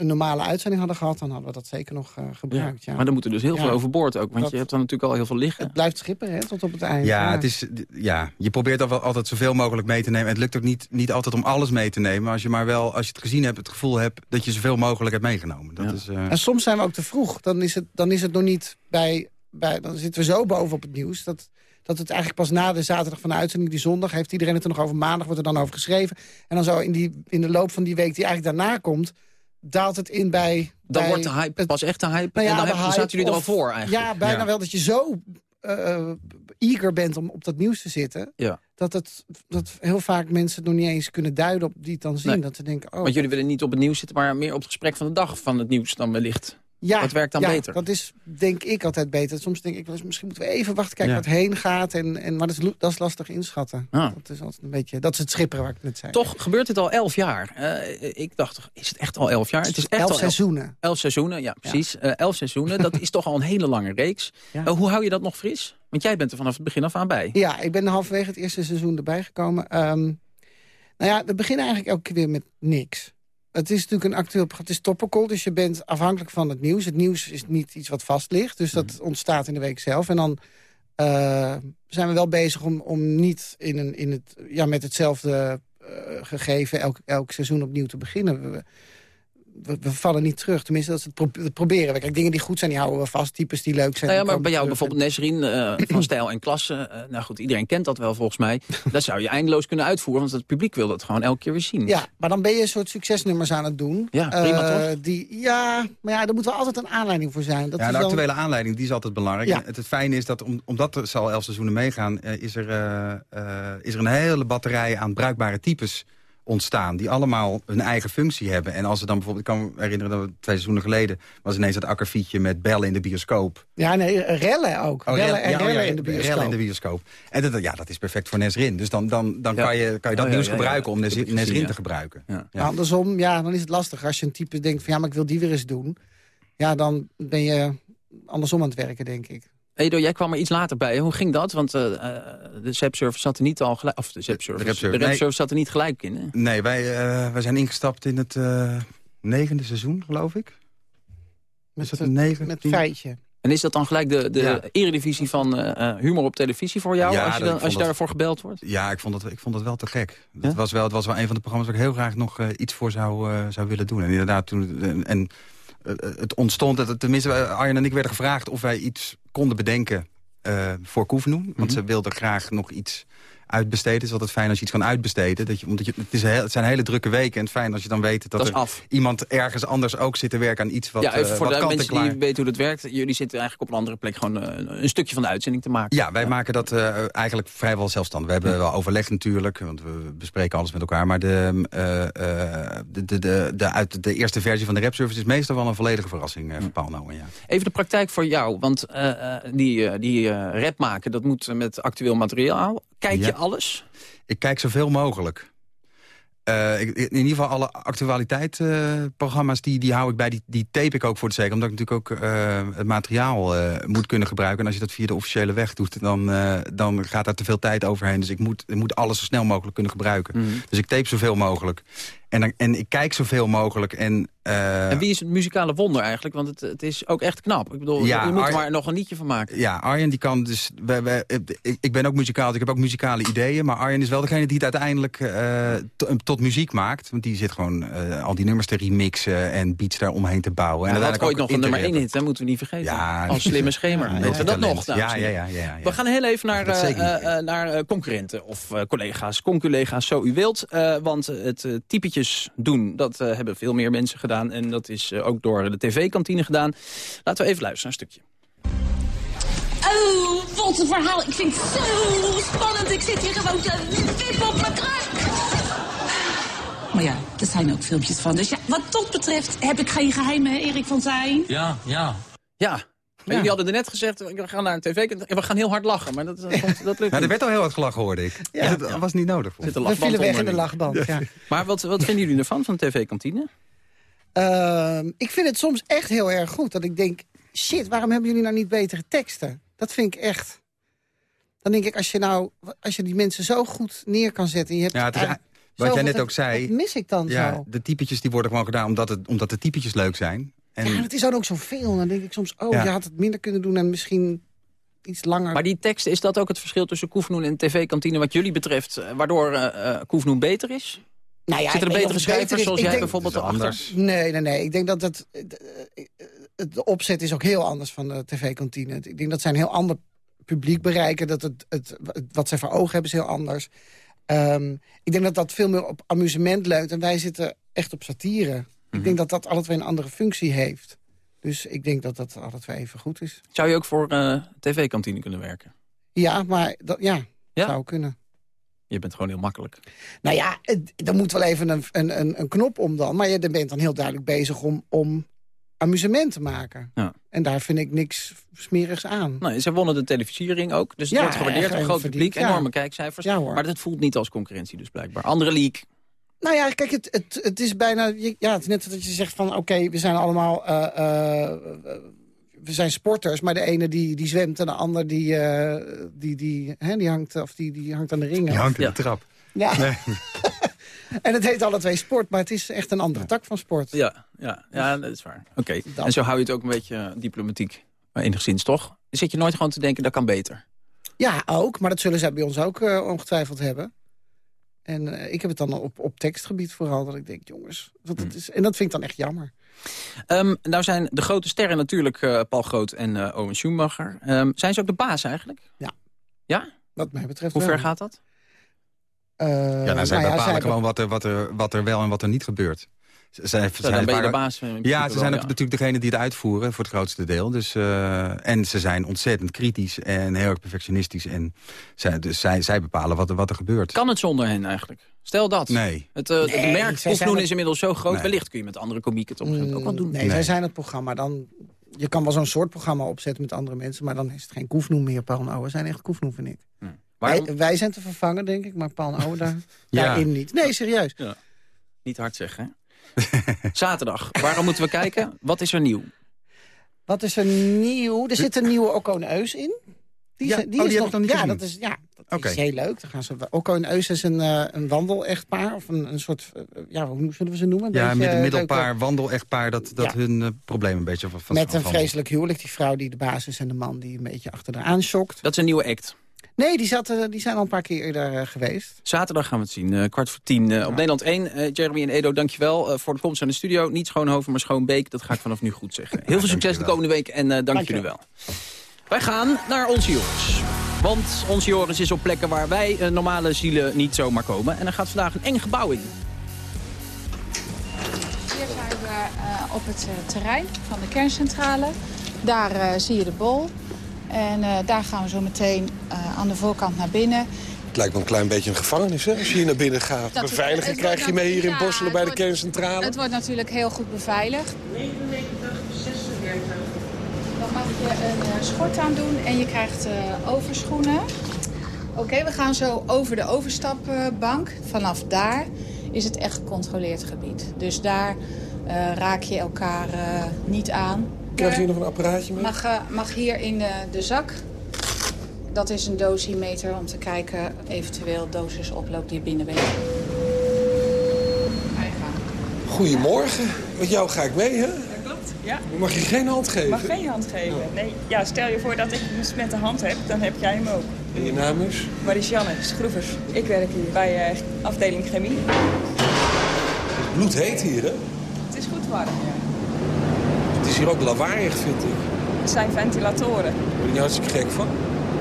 een normale uitzending hadden gehad... dan hadden we dat zeker nog uh, gebruikt. Ja. Maar dan moet er dus heel Ja. veel overboord ook. Want Dat- je hebt dan natuurlijk al heel veel liggen. Het blijft schipperen hè, tot op het eind. Ja, het is, ja, je probeert al wel altijd zoveel mogelijk mee te nemen. En het lukt ook niet, niet altijd om alles mee te nemen. Maar als je maar wel, als je het gezien hebt, het gevoel hebt... dat je zoveel mogelijk hebt meegenomen. Dat is, eh, En soms zijn we ook te vroeg. Dan is het, dan is het nog niet bij, bij... Dan zitten we zo boven op het nieuws... Dat, dat het eigenlijk pas na de zaterdag van de uitzending... die zondag heeft iedereen het er nog over. Maandag wordt er dan over geschreven. En dan zo in, die, in de loop van die week die eigenlijk daarna komt... daalt het in bij... Dan bij wordt de hype pas echt de hype. Nou ja, en dan, de hype zaten jullie er al voor eigenlijk. Ja, bijna Ja. wel dat je zo eh, eager bent om op dat nieuws te zitten... Ja. Dat, het, dat heel vaak mensen het nog niet eens kunnen duiden op die het dan zien. Nee. Dat ze denken, oh, Want jullie willen niet op het nieuws zitten, maar meer op het gesprek van de dag van het nieuws dan wellicht. Ja, dat werkt dan ja, beter. dat is denk ik altijd beter. Soms denk ik wel eens, misschien moeten we even wachten, kijken Ja. waar het heen gaat. En, en, maar dat is, dat is lastig inschatten. Ah. Dat is altijd een beetje, dat is het schipperen waar ik net zei. Toch gebeurt dit al elf jaar. Eh, ik dacht, toch, is het echt al elf jaar? Het is echt elf al seizoenen. Elf seizoenen, ja, precies. Eh, elf seizoenen, dat is toch al een hele lange reeks. Ja. Eh, hoe hou je dat nog fris? Want jij bent er vanaf het begin af aan bij. Ja, ik ben halverwege het eerste seizoen erbij gekomen. Ehm, nou ja, we beginnen eigenlijk elke keer weer met niks. Het is natuurlijk een actueel programma. Het is topical, dus je bent afhankelijk van het nieuws. Het nieuws is niet iets wat vast ligt, dus dat Mhm. ontstaat in de week zelf. En dan eh, zijn we wel bezig om, om niet in een, in het, ja, met hetzelfde eh, gegeven elk, elk seizoen opnieuw te beginnen. We, we, we vallen niet terug. Tenminste, dat, is het pro- dat proberen we. Kijk, dingen die goed zijn, die houden we vast. Types die leuk zijn. Nou ja, maar bij jou terug. bijvoorbeeld Nesrin eh, (clears throat) van Stijl en Klasse. eh, nou goed, iedereen kent dat wel volgens mij. Dat zou je eindeloos kunnen uitvoeren, want het publiek wil dat gewoon elke keer weer zien. Ja, maar dan ben je een soort succesnummers aan het doen. Ja, prima Eh, toch? Die, ja, maar ja, er moet wel altijd een aanleiding voor zijn. Dat ja, is de actuele aanleiding die is altijd belangrijk. Ja. Het, het fijne is dat om, omdat er zal elf seizoenen meegaan... is, er, eh, eh, is er een hele batterij aan bruikbare types ontstaan... die allemaal hun eigen functie hebben. En als er dan bijvoorbeeld... Ik kan me herinneren dat we twee seizoenen geleden... was ineens dat akkerfietje met bellen in de bioscoop. Ja, nee, rellen ook. Oh, rellen rel- en ja, oh, rellen ja, in de bioscoop. rellen in de bioscoop. En dat, ja, dat is perfect voor Nesrin. Dus dan, dan, dan Ja. kan, je, kan je dat Oh, ja, nieuws ja, ja. gebruiken om Nesrin, Nesrin ja. te gebruiken. Ja. Maar Andersom, ja, dan is het lastig. Als je een type denkt van ja, maar ik wil die weer eens doen. Ja, dan ben je andersom aan het werken, denk ik. Edo, jij kwam er iets later bij. Hoe ging dat? Want eh, eh, de ZEP-service zat er niet al gelijk... Of de ZEP-service. De zat er niet gelijk in, hè? Nee, wij, eh, wij zijn ingestapt in het eh, negende seizoen, geloof ik. Met, is dat het- een negen? met feitje. En is dat dan gelijk de, de Ja. eredivisie van humor op televisie voor jou? Ja, als je, dat- dan, als je dat- daarvoor gebeld wordt? Ja, ik vond het, ik vond het wel te gek. Ja? Het, was wel, het was wel een van de programma's waar ik heel graag nog eh, iets voor zou, eh, zou willen doen. En inderdaad, toen, en, en het ontstond, dat, tenminste, Arjen en ik werden gevraagd of wij iets konden bedenken eh, voor Koefnoem. Want Mhm. ze wilden graag nog iets uitbesteden. Is altijd fijn als je iets kan uitbesteden. Dat je, omdat je, het, is heel, het zijn hele drukke weken. En het fijn als je dan weet dat, er iemand ergens anders ook zit te werken aan iets wat, ja, even eh, voor wat de mensen klaar. die weten hoe dat werkt. Jullie zitten eigenlijk op een andere plek gewoon eh, een stukje van de uitzending te maken. Ja, wij maken dat eh, eigenlijk vrijwel zelfstandig. We hebben wel overleg natuurlijk, want we bespreken alles met elkaar. Maar de, eh, de, de, de, de, uit de eerste versie van de rapservice is meestal wel een volledige verrassing eh, voor Paul Nouwen, ja. Even de praktijk voor jou, want die, die rap maken, dat moet met actueel materiaal. Kijk je alles? Ik kijk zoveel mogelijk. Eh, ik- in ieder geval alle actualiteitsprogramma's, die, die hou ik bij. Die, die tape ik ook voor de zeker. Omdat ik natuurlijk ook eh, het materiaal eh, moet kunnen gebruiken. En als je dat via de officiële weg doet, dan, dan gaat daar te veel tijd overheen. Dus ik moet, ik moet alles zo snel mogelijk kunnen gebruiken. Mhm. Dus ik tape zoveel mogelijk. En, dan, en ik kijk zoveel mogelijk. En, eh, En wie is het muzikale wonder eigenlijk? Want het, het is ook echt knap. Ik bedoel, Ja, je moet er Ar- maar nog een liedje van maken. Ja, Arjen die kan dus... wij- wij- ik, ik ben ook muzikaal, dus ik heb ook muzikale ideeën. Maar Arjen is wel degene die het uiteindelijk eh, to- tot muziek maakt. Want die zit gewoon eh, al die nummers te remixen en beats daar omheen te bouwen. En en dat had ooit nog een nummer 1 rappen. hit, hè? moeten we niet vergeten. Ja, Als slimme schemer. Ja, Weten we dat nog? Ja, ja, ja, ja, ja. We gaan heel even naar, Dat eh, eh, eh, naar eh, concurrenten of eh, collega's, conculega's, zo u wilt. Eh, want eh, het eh, doen, dat eh, hebben veel meer mensen gedaan. En dat is eh, ook door de tv-kantine gedaan. Laten we even luisteren naar een stukje. Oh, wat een verhaal. Ik vind het zo spannend. Ik zit hier gewoon te wippen op mijn kruik. Maar ja, er zijn ook filmpjes van. Dus ja, wat dat betreft heb ik geen geheimen, Erik van Zijn. Ja, ja. Ja. Maar Jullie hadden er net gezegd, we gaan naar een tv en we gaan heel hard lachen. Maar dat, eh, komt- dat lukt (laughs) Nou, er werd al heel hard gelachen, hoorde ik. Ja. Dat was niet nodig. Er zit een We vielen weg in de lachband, ja. (laughs) Maar wat, wat vinden jullie ervan, van de tv-kantine? Ehm, ik vind het soms echt heel erg goed. Dat ik denk, shit, waarom hebben jullie nou niet betere teksten? Dat vind ik echt... Dan denk ik, als je nou, als je die mensen zo goed neer kan zetten... En je hebt Ja, het is, eigenlijk Wat jij net ook zei... dat mis ik dan ja, zo. De typetjes die worden gewoon gedaan omdat, het, omdat de typetjes leuk zijn. En, Ja, het is dan ook zoveel. Dan denk ik soms, oh, Ja. je had het minder kunnen doen en misschien iets langer. Maar die tekst, is dat ook het verschil tussen Koefnoen en tv-kantine wat jullie betreft? eh, Waardoor eh eh, Koefnoen beter is? Nou ja, Zitten er betere is. zoals jij denk- bijvoorbeeld erachter? Nee, nee, nee. Ik denk dat het, het, de opzet is ook heel anders van de tv-kantine. Ik denk dat zij een heel ander publiek bereiken. Dat het, het, wat zij voor ogen hebben is heel anders. Ehm, ik denk dat dat veel meer op amusement leunt. En wij zitten echt op satire. Mhm. Ik denk dat dat alle twee een andere functie heeft. Dus ik denk dat dat alle twee even goed is. Zou je ook voor eh tv-kantine kunnen werken? Ja, maar dat, ja, zou kunnen. Je bent gewoon heel makkelijk. Nou ja, er moet wel even een, een, een, knop om dan. Maar je bent dan heel duidelijk bezig om, om amusement te maken. Ja. En daar vind ik niks smerigs aan. Nee, ze wonnen de televisiering ook. Dus het Ja, wordt gewaardeerd. een groot publiek, enorme kijkcijfers. Maar dat voelt niet als concurrentie dus blijkbaar. Andere league. Nou ja, kijk, het, het, het is bijna... Ja, het is net dat je zegt van... Oké, we zijn allemaal... eh, eh, we zijn sporters, maar de ene die, die zwemt... en de ander die, eh, die, die, hè, die, hangt, of die, die hangt aan de ringen. Die hangt in Ja. de trap. Ja. Nee. (laughs) (laughs) En het heet alle twee sport, maar het is echt een andere tak van sport. Ja, ja, ja dat is waar. Oké. En zo hou je het ook een beetje diplomatiek. Maar enigszins, toch? Zit je nooit gewoon te denken, dat kan beter? Ja, ook. Maar dat zullen zij bij ons ook eh, ongetwijfeld hebben. En eh, ik heb het dan op, op tekstgebied vooral. Dat ik denk, jongens, wat het is, en dat vind ik dan echt jammer. Ehm, nou zijn de grote sterren natuurlijk eh, Paul Groot en eh, Owen Schumacher. Ehm, zijn ze ook de baas eigenlijk? Ja. Ja? Wat mij betreft Hoe ver gaat dat? Eh, ja, nou, zij nou ja, bepalen zij- gewoon wat er, wat, er, wat er wel en wat er niet gebeurt. Zij, dan ben je vaak- de baas, eh, Ja, ze zijn wel, ook ja. natuurlijk degene die het uitvoeren voor het grootste deel. Dus, eh, en ze zijn ontzettend kritisch en heel erg perfectionistisch. En zij, dus zij, zij bepalen wat er, wat er gebeurt. Kan het zonder hen eigenlijk? Stel dat. Nee. Het, eh, Nee, het merk zijn Koefnoen is inmiddels zo groot. Nee. Wellicht kun je met andere komieken het moment ook wel doen. Nee, zij zijn het programma. Dan, je kan wel zo'n soort programma opzetten met andere mensen... maar dan is het geen Koefnoem meer. Paul en Ouwe zijn echt Koefnoem, vind ik. Waarom- Wij, wij zijn te vervangen, denk ik, maar Paul en Ouwe daar, (laughs) Ja. daarin niet. Nee, serieus. Ja. Niet hard zeggen, hè? (laughs) Zaterdag. Waarom moeten we kijken? Wat is er nieuw? Wat is er nieuw? Er zit een nieuwe Eus in. Die, Ja, is- oh, die is nog, niet ja, gezien. dat is, ja, dat is heel leuk. Dan gaan ze, Eus is een, eh, een wandel-echtpaar. Of een, een soort, eh, ja, hoe zullen we ze noemen? Een Ja, beetje, met eh, een middelpaar, leuke- wandel-echtpaar, dat, dat Ja. hun eh, probleem een beetje van van- Met een vreselijk huwelijk. Die vrouw die de baas is en de man die een beetje achter haar aanschokt. Dat is een nieuwe act. Nee, die, zaten, die zijn al een paar keer eerder eh, geweest. Zaterdag gaan we het zien. eh, kwart voor tien eh, op Nederland 1. Eh, Jeremy en Edo, dankjewel eh, voor de komst aan de studio. Niet Schoonhoven, maar Schoonbeek. Dat ga ik vanaf nu goed zeggen. (laughs) Heel veel succes de komende week en eh, dank jullie wel. Wij gaan naar onze Joris. Want onze Joris is op plekken waar wij eh, normale zielen niet zomaar komen. En er gaat vandaag een eng gebouw in. Hier zijn we eh, op het terrein van de kerncentrale. Daar eh, zie je de bol. En eh, daar gaan we zo meteen eh, aan de voorkant naar binnen. Het lijkt me een klein beetje een gevangenis, hè, als je hier naar binnen gaat. Dat- Beveiliging het krijg je mee hier in Borselen bij de wordt- kerncentrale. Het wordt natuurlijk heel goed beveiligd. 99, 46. Dan mag je een eh, schort aan doen en je krijgt eh, overschoenen. Oké, we gaan zo over de overstapbank. Vanaf daar is het echt gecontroleerd gebied. Dus daar eh, raak je elkaar eh, niet aan. Krijgt u nog een apparaatje mee? Mag, mag hier in de, de zak. Dat is een dosimeter om te kijken eventueel dosis oploop die binnen bent. Goedemorgen. Met jou ga ik mee, hè? Dat klopt, ja. Mag je geen hand Ik geven. mag geen hand geven. Nee, ja, stel je voor dat ik een besmette hand heb, dan heb jij hem ook. En je naam is? Marianne Schroevers. Ik werk hier bij eh, afdeling chemie. Het is bloedheet hier, hè? Het is goed warm, ja. Het is hier ook lawaaiig, vind ik. Het zijn ventilatoren. Daar word je niet hartstikke gek van?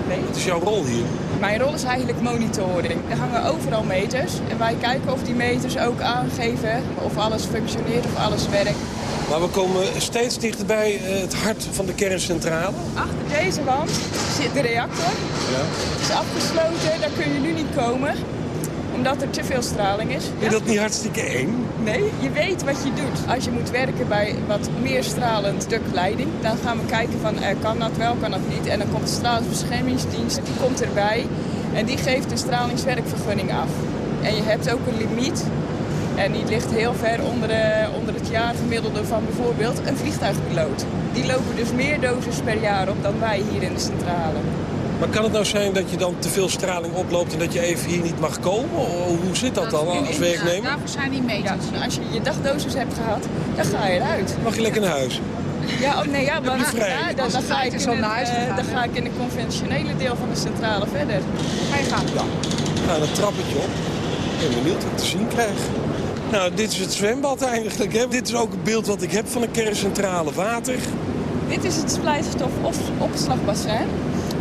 Nee. Wat is jouw rol hier? Mijn rol is eigenlijk monitoring. Er hangen overal meters en wij kijken of die meters ook aangeven of alles functioneert, of alles werkt. Maar we komen steeds dichterbij eh, het hart van de kerncentrale. Achter deze wand zit de reactor. Ja. Het is afgesloten, daar kun je nu niet komen, omdat er te veel straling is. Je dat niet hartstikke eng? Nee, je weet wat je doet. Als je moet werken bij wat meer stralend stuk leiding, dan gaan we kijken van eh, kan dat wel, kan dat niet. En dan komt de stralingsbeschermingsdienst, die komt erbij en die geeft de stralingswerkvergunning af. En je hebt ook een limiet en die ligt heel ver onder, de, onder het jaargemiddelde van bijvoorbeeld een vliegtuigpiloot. Die lopen dus meer doses per jaar op dan wij hier in de centrale. Maar kan het nou zijn dat je dan te veel straling oploopt... en dat je even hier niet mag komen? Hoe zit dat dan als werknemer? Daarvoor zijn die meters. Ja, als je je dagdosis hebt gehad, dan ga je eruit. Mag je lekker naar huis? Ja, oh, nee, ja, maar, ja, dan, dan, ga ik in het, naar huis eh, gegaan, dan hè? ga ik in de conventionele deel van de centrale verder. Ga je gaan. Ja. Nou, een trappetje op. Ik ben benieuwd wat ik te zien krijg. Nou, dit is het zwembad eigenlijk. Hè. Dit is ook het beeld wat ik heb van een kerncentrale water. Dit is het splijtstof opslagbassin.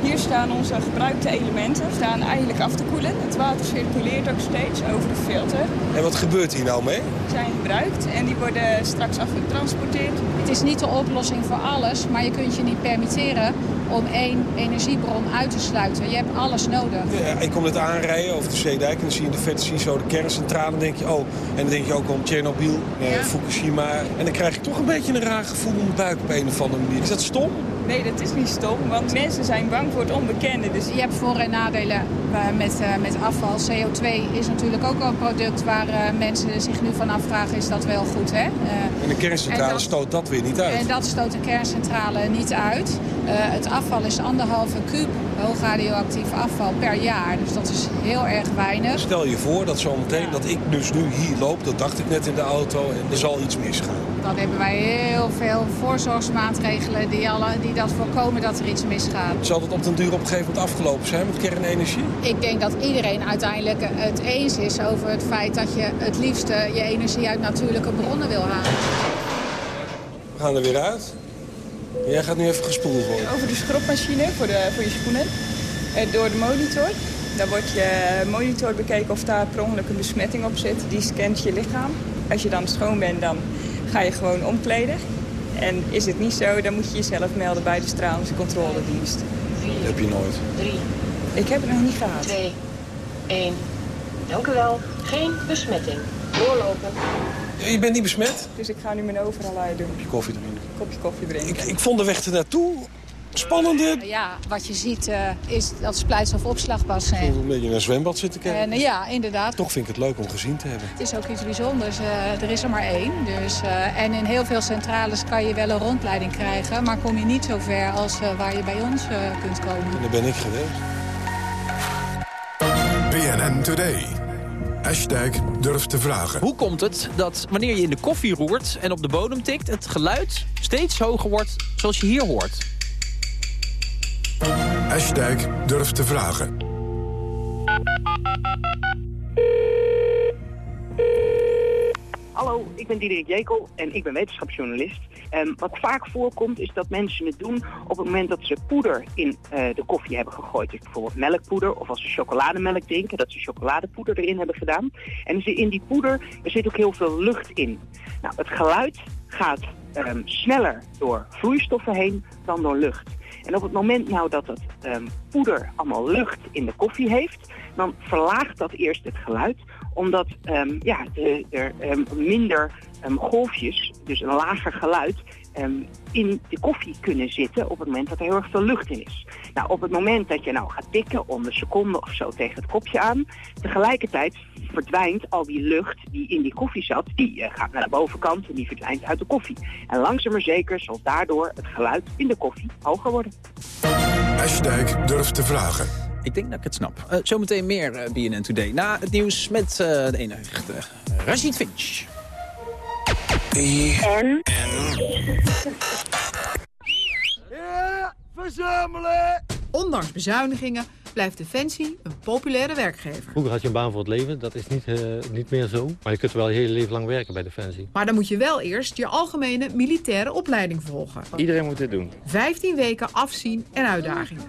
Hier staan onze gebruikte elementen staan eigenlijk af te koelen. Het water circuleert ook steeds over de filter. En wat gebeurt hier nou mee? Die zijn gebruikt en die worden straks afgetransporteerd. Het is niet de oplossing voor alles, maar je kunt je niet permitteren om één energiebron uit te sluiten. Je hebt alles nodig. Ja, ik kom net aanrijden over de Zeedijk en dan zie je in de verte zie je zo de kerncentrale. En denk je, oh, en dan denk je ook om Tsjernobyl, eh, Fukushima. En dan krijg je toch een beetje een raar gevoel in de buik op een of andere manier. Is dat stom? Nee, dat is niet stom, want mensen zijn bang voor het onbekende. Dus Je hebt voor- en nadelen eh, met, eh, met afval. CO2 is natuurlijk ook een product waar eh, mensen zich nu van afvragen, is dat wel goed, hè? En de kerncentrale En dat- stoot dat weer niet uit. En dat stoot de kerncentrale niet uit. Het afval is anderhalve kuub hoog radioactief afval per jaar. Dus dat is heel erg weinig. Stel je voor dat zometeen, dat ik dus nu hier loop, dat dacht ik net in de auto, en er zal iets misgaan. Dan hebben wij heel veel voorzorgsmaatregelen die, alle, die dat voorkomen dat er iets misgaat. Zal het op den duur op een gegeven moment afgelopen zijn met kernenergie? Ik denk dat iedereen uiteindelijk het eens is over het feit dat je het liefste je energie uit natuurlijke bronnen wil halen. We gaan er weer uit. Jij gaat nu even gespoeld worden. over de schropmachine voor, de, voor je schoenen. Eh, door de monitor. Dan wordt je monitor bekeken of daar per ongeluk een besmetting op zit. Die scant je lichaam. Als je dan schoon bent, dan ga je gewoon omkleden. En is het niet zo, dan moet je jezelf melden bij de stralende controledienst. Dat heb je nooit. Drie, Ik heb het nog niet gehad. twee, één. Dank u wel. Geen besmetting. Doorlopen. Je bent niet besmet? Dus ik ga nu mijn overal uit doen. Je koffie drinken. Kopje koffie drinken. Ik, ik vond de weg ernaartoe spannender. Ja, wat je ziet eh, is dat splijtstofopslagbassin. Ik een beetje naar een zwembad zitten kijken. En eh, ja, inderdaad. Toch vind ik het leuk om gezien te hebben. Het is ook iets bijzonders. Eh, er is er maar één. Dus, eh, en in heel veel centrales kan je wel een rondleiding krijgen. Maar kom je niet zo ver als eh, waar je bij ons eh, kunt komen. En daar ben ik geweest. BNN Today. Hashtag durf te vragen. Hoe komt het dat wanneer je in de koffie roert en op de bodem tikt... het geluid steeds hoger wordt zoals je hier hoort? Hashtag durf te vragen. Hallo, ik ben Diederik Jekel en ik ben wetenschapsjournalist. Ehm, wat vaak voorkomt is dat mensen het doen op het moment dat ze poeder in eh, de koffie hebben gegooid. Dus bijvoorbeeld melkpoeder of als ze chocolademelk drinken, dat ze chocoladepoeder erin hebben gedaan. En in die poeder er zit ook heel veel lucht in. Nou, het geluid gaat ehm, sneller door vloeistoffen heen dan door lucht. En op het moment nou dat het ehm, poeder allemaal lucht in de koffie heeft, dan verlaagt dat eerst het geluid, omdat ehm, ja, er ehm, minder golfjes, dus een lager geluid, ehm, in de koffie kunnen zitten op het moment dat er heel erg veel lucht in is. Nou, op het moment dat je nou gaat tikken om een seconde of zo tegen het kopje aan, tegelijkertijd verdwijnt al die lucht die in die koffie zat, die eh, gaat naar de bovenkant en die verdwijnt uit de koffie. En langzaam maar zeker zal daardoor het geluid in de koffie hoger worden. Hashtag durf te vragen. Ik denk dat ik het snap. Eh, zometeen meer eh, BNN Today. Na het nieuws met eh, de enige echte uh, Rashid Finch. En? Ja, verzamelen! Ondanks bezuinigingen blijft Defensie een populaire werkgever. Vroeger had je een baan voor het leven, dat is niet, eh, niet meer zo. Maar je kunt wel je hele leven lang werken bij Defensie. Maar dan moet je wel eerst je algemene militaire opleiding volgen. Iedereen moet dit doen. 15 weken afzien en uitdagingen.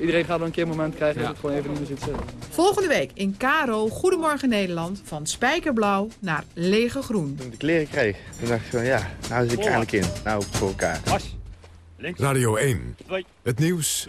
Iedereen gaat wel een keer een moment krijgen dat het gewoon even niet meer zit zitten. Volgende week in Karo Goedemorgen Nederland van spijkerblauw naar lege groen. Toen ik de kleren kreeg, toen dacht ik van ja, nou zit ik eindelijk in. Nou voor elkaar. Radio 1. Het nieuws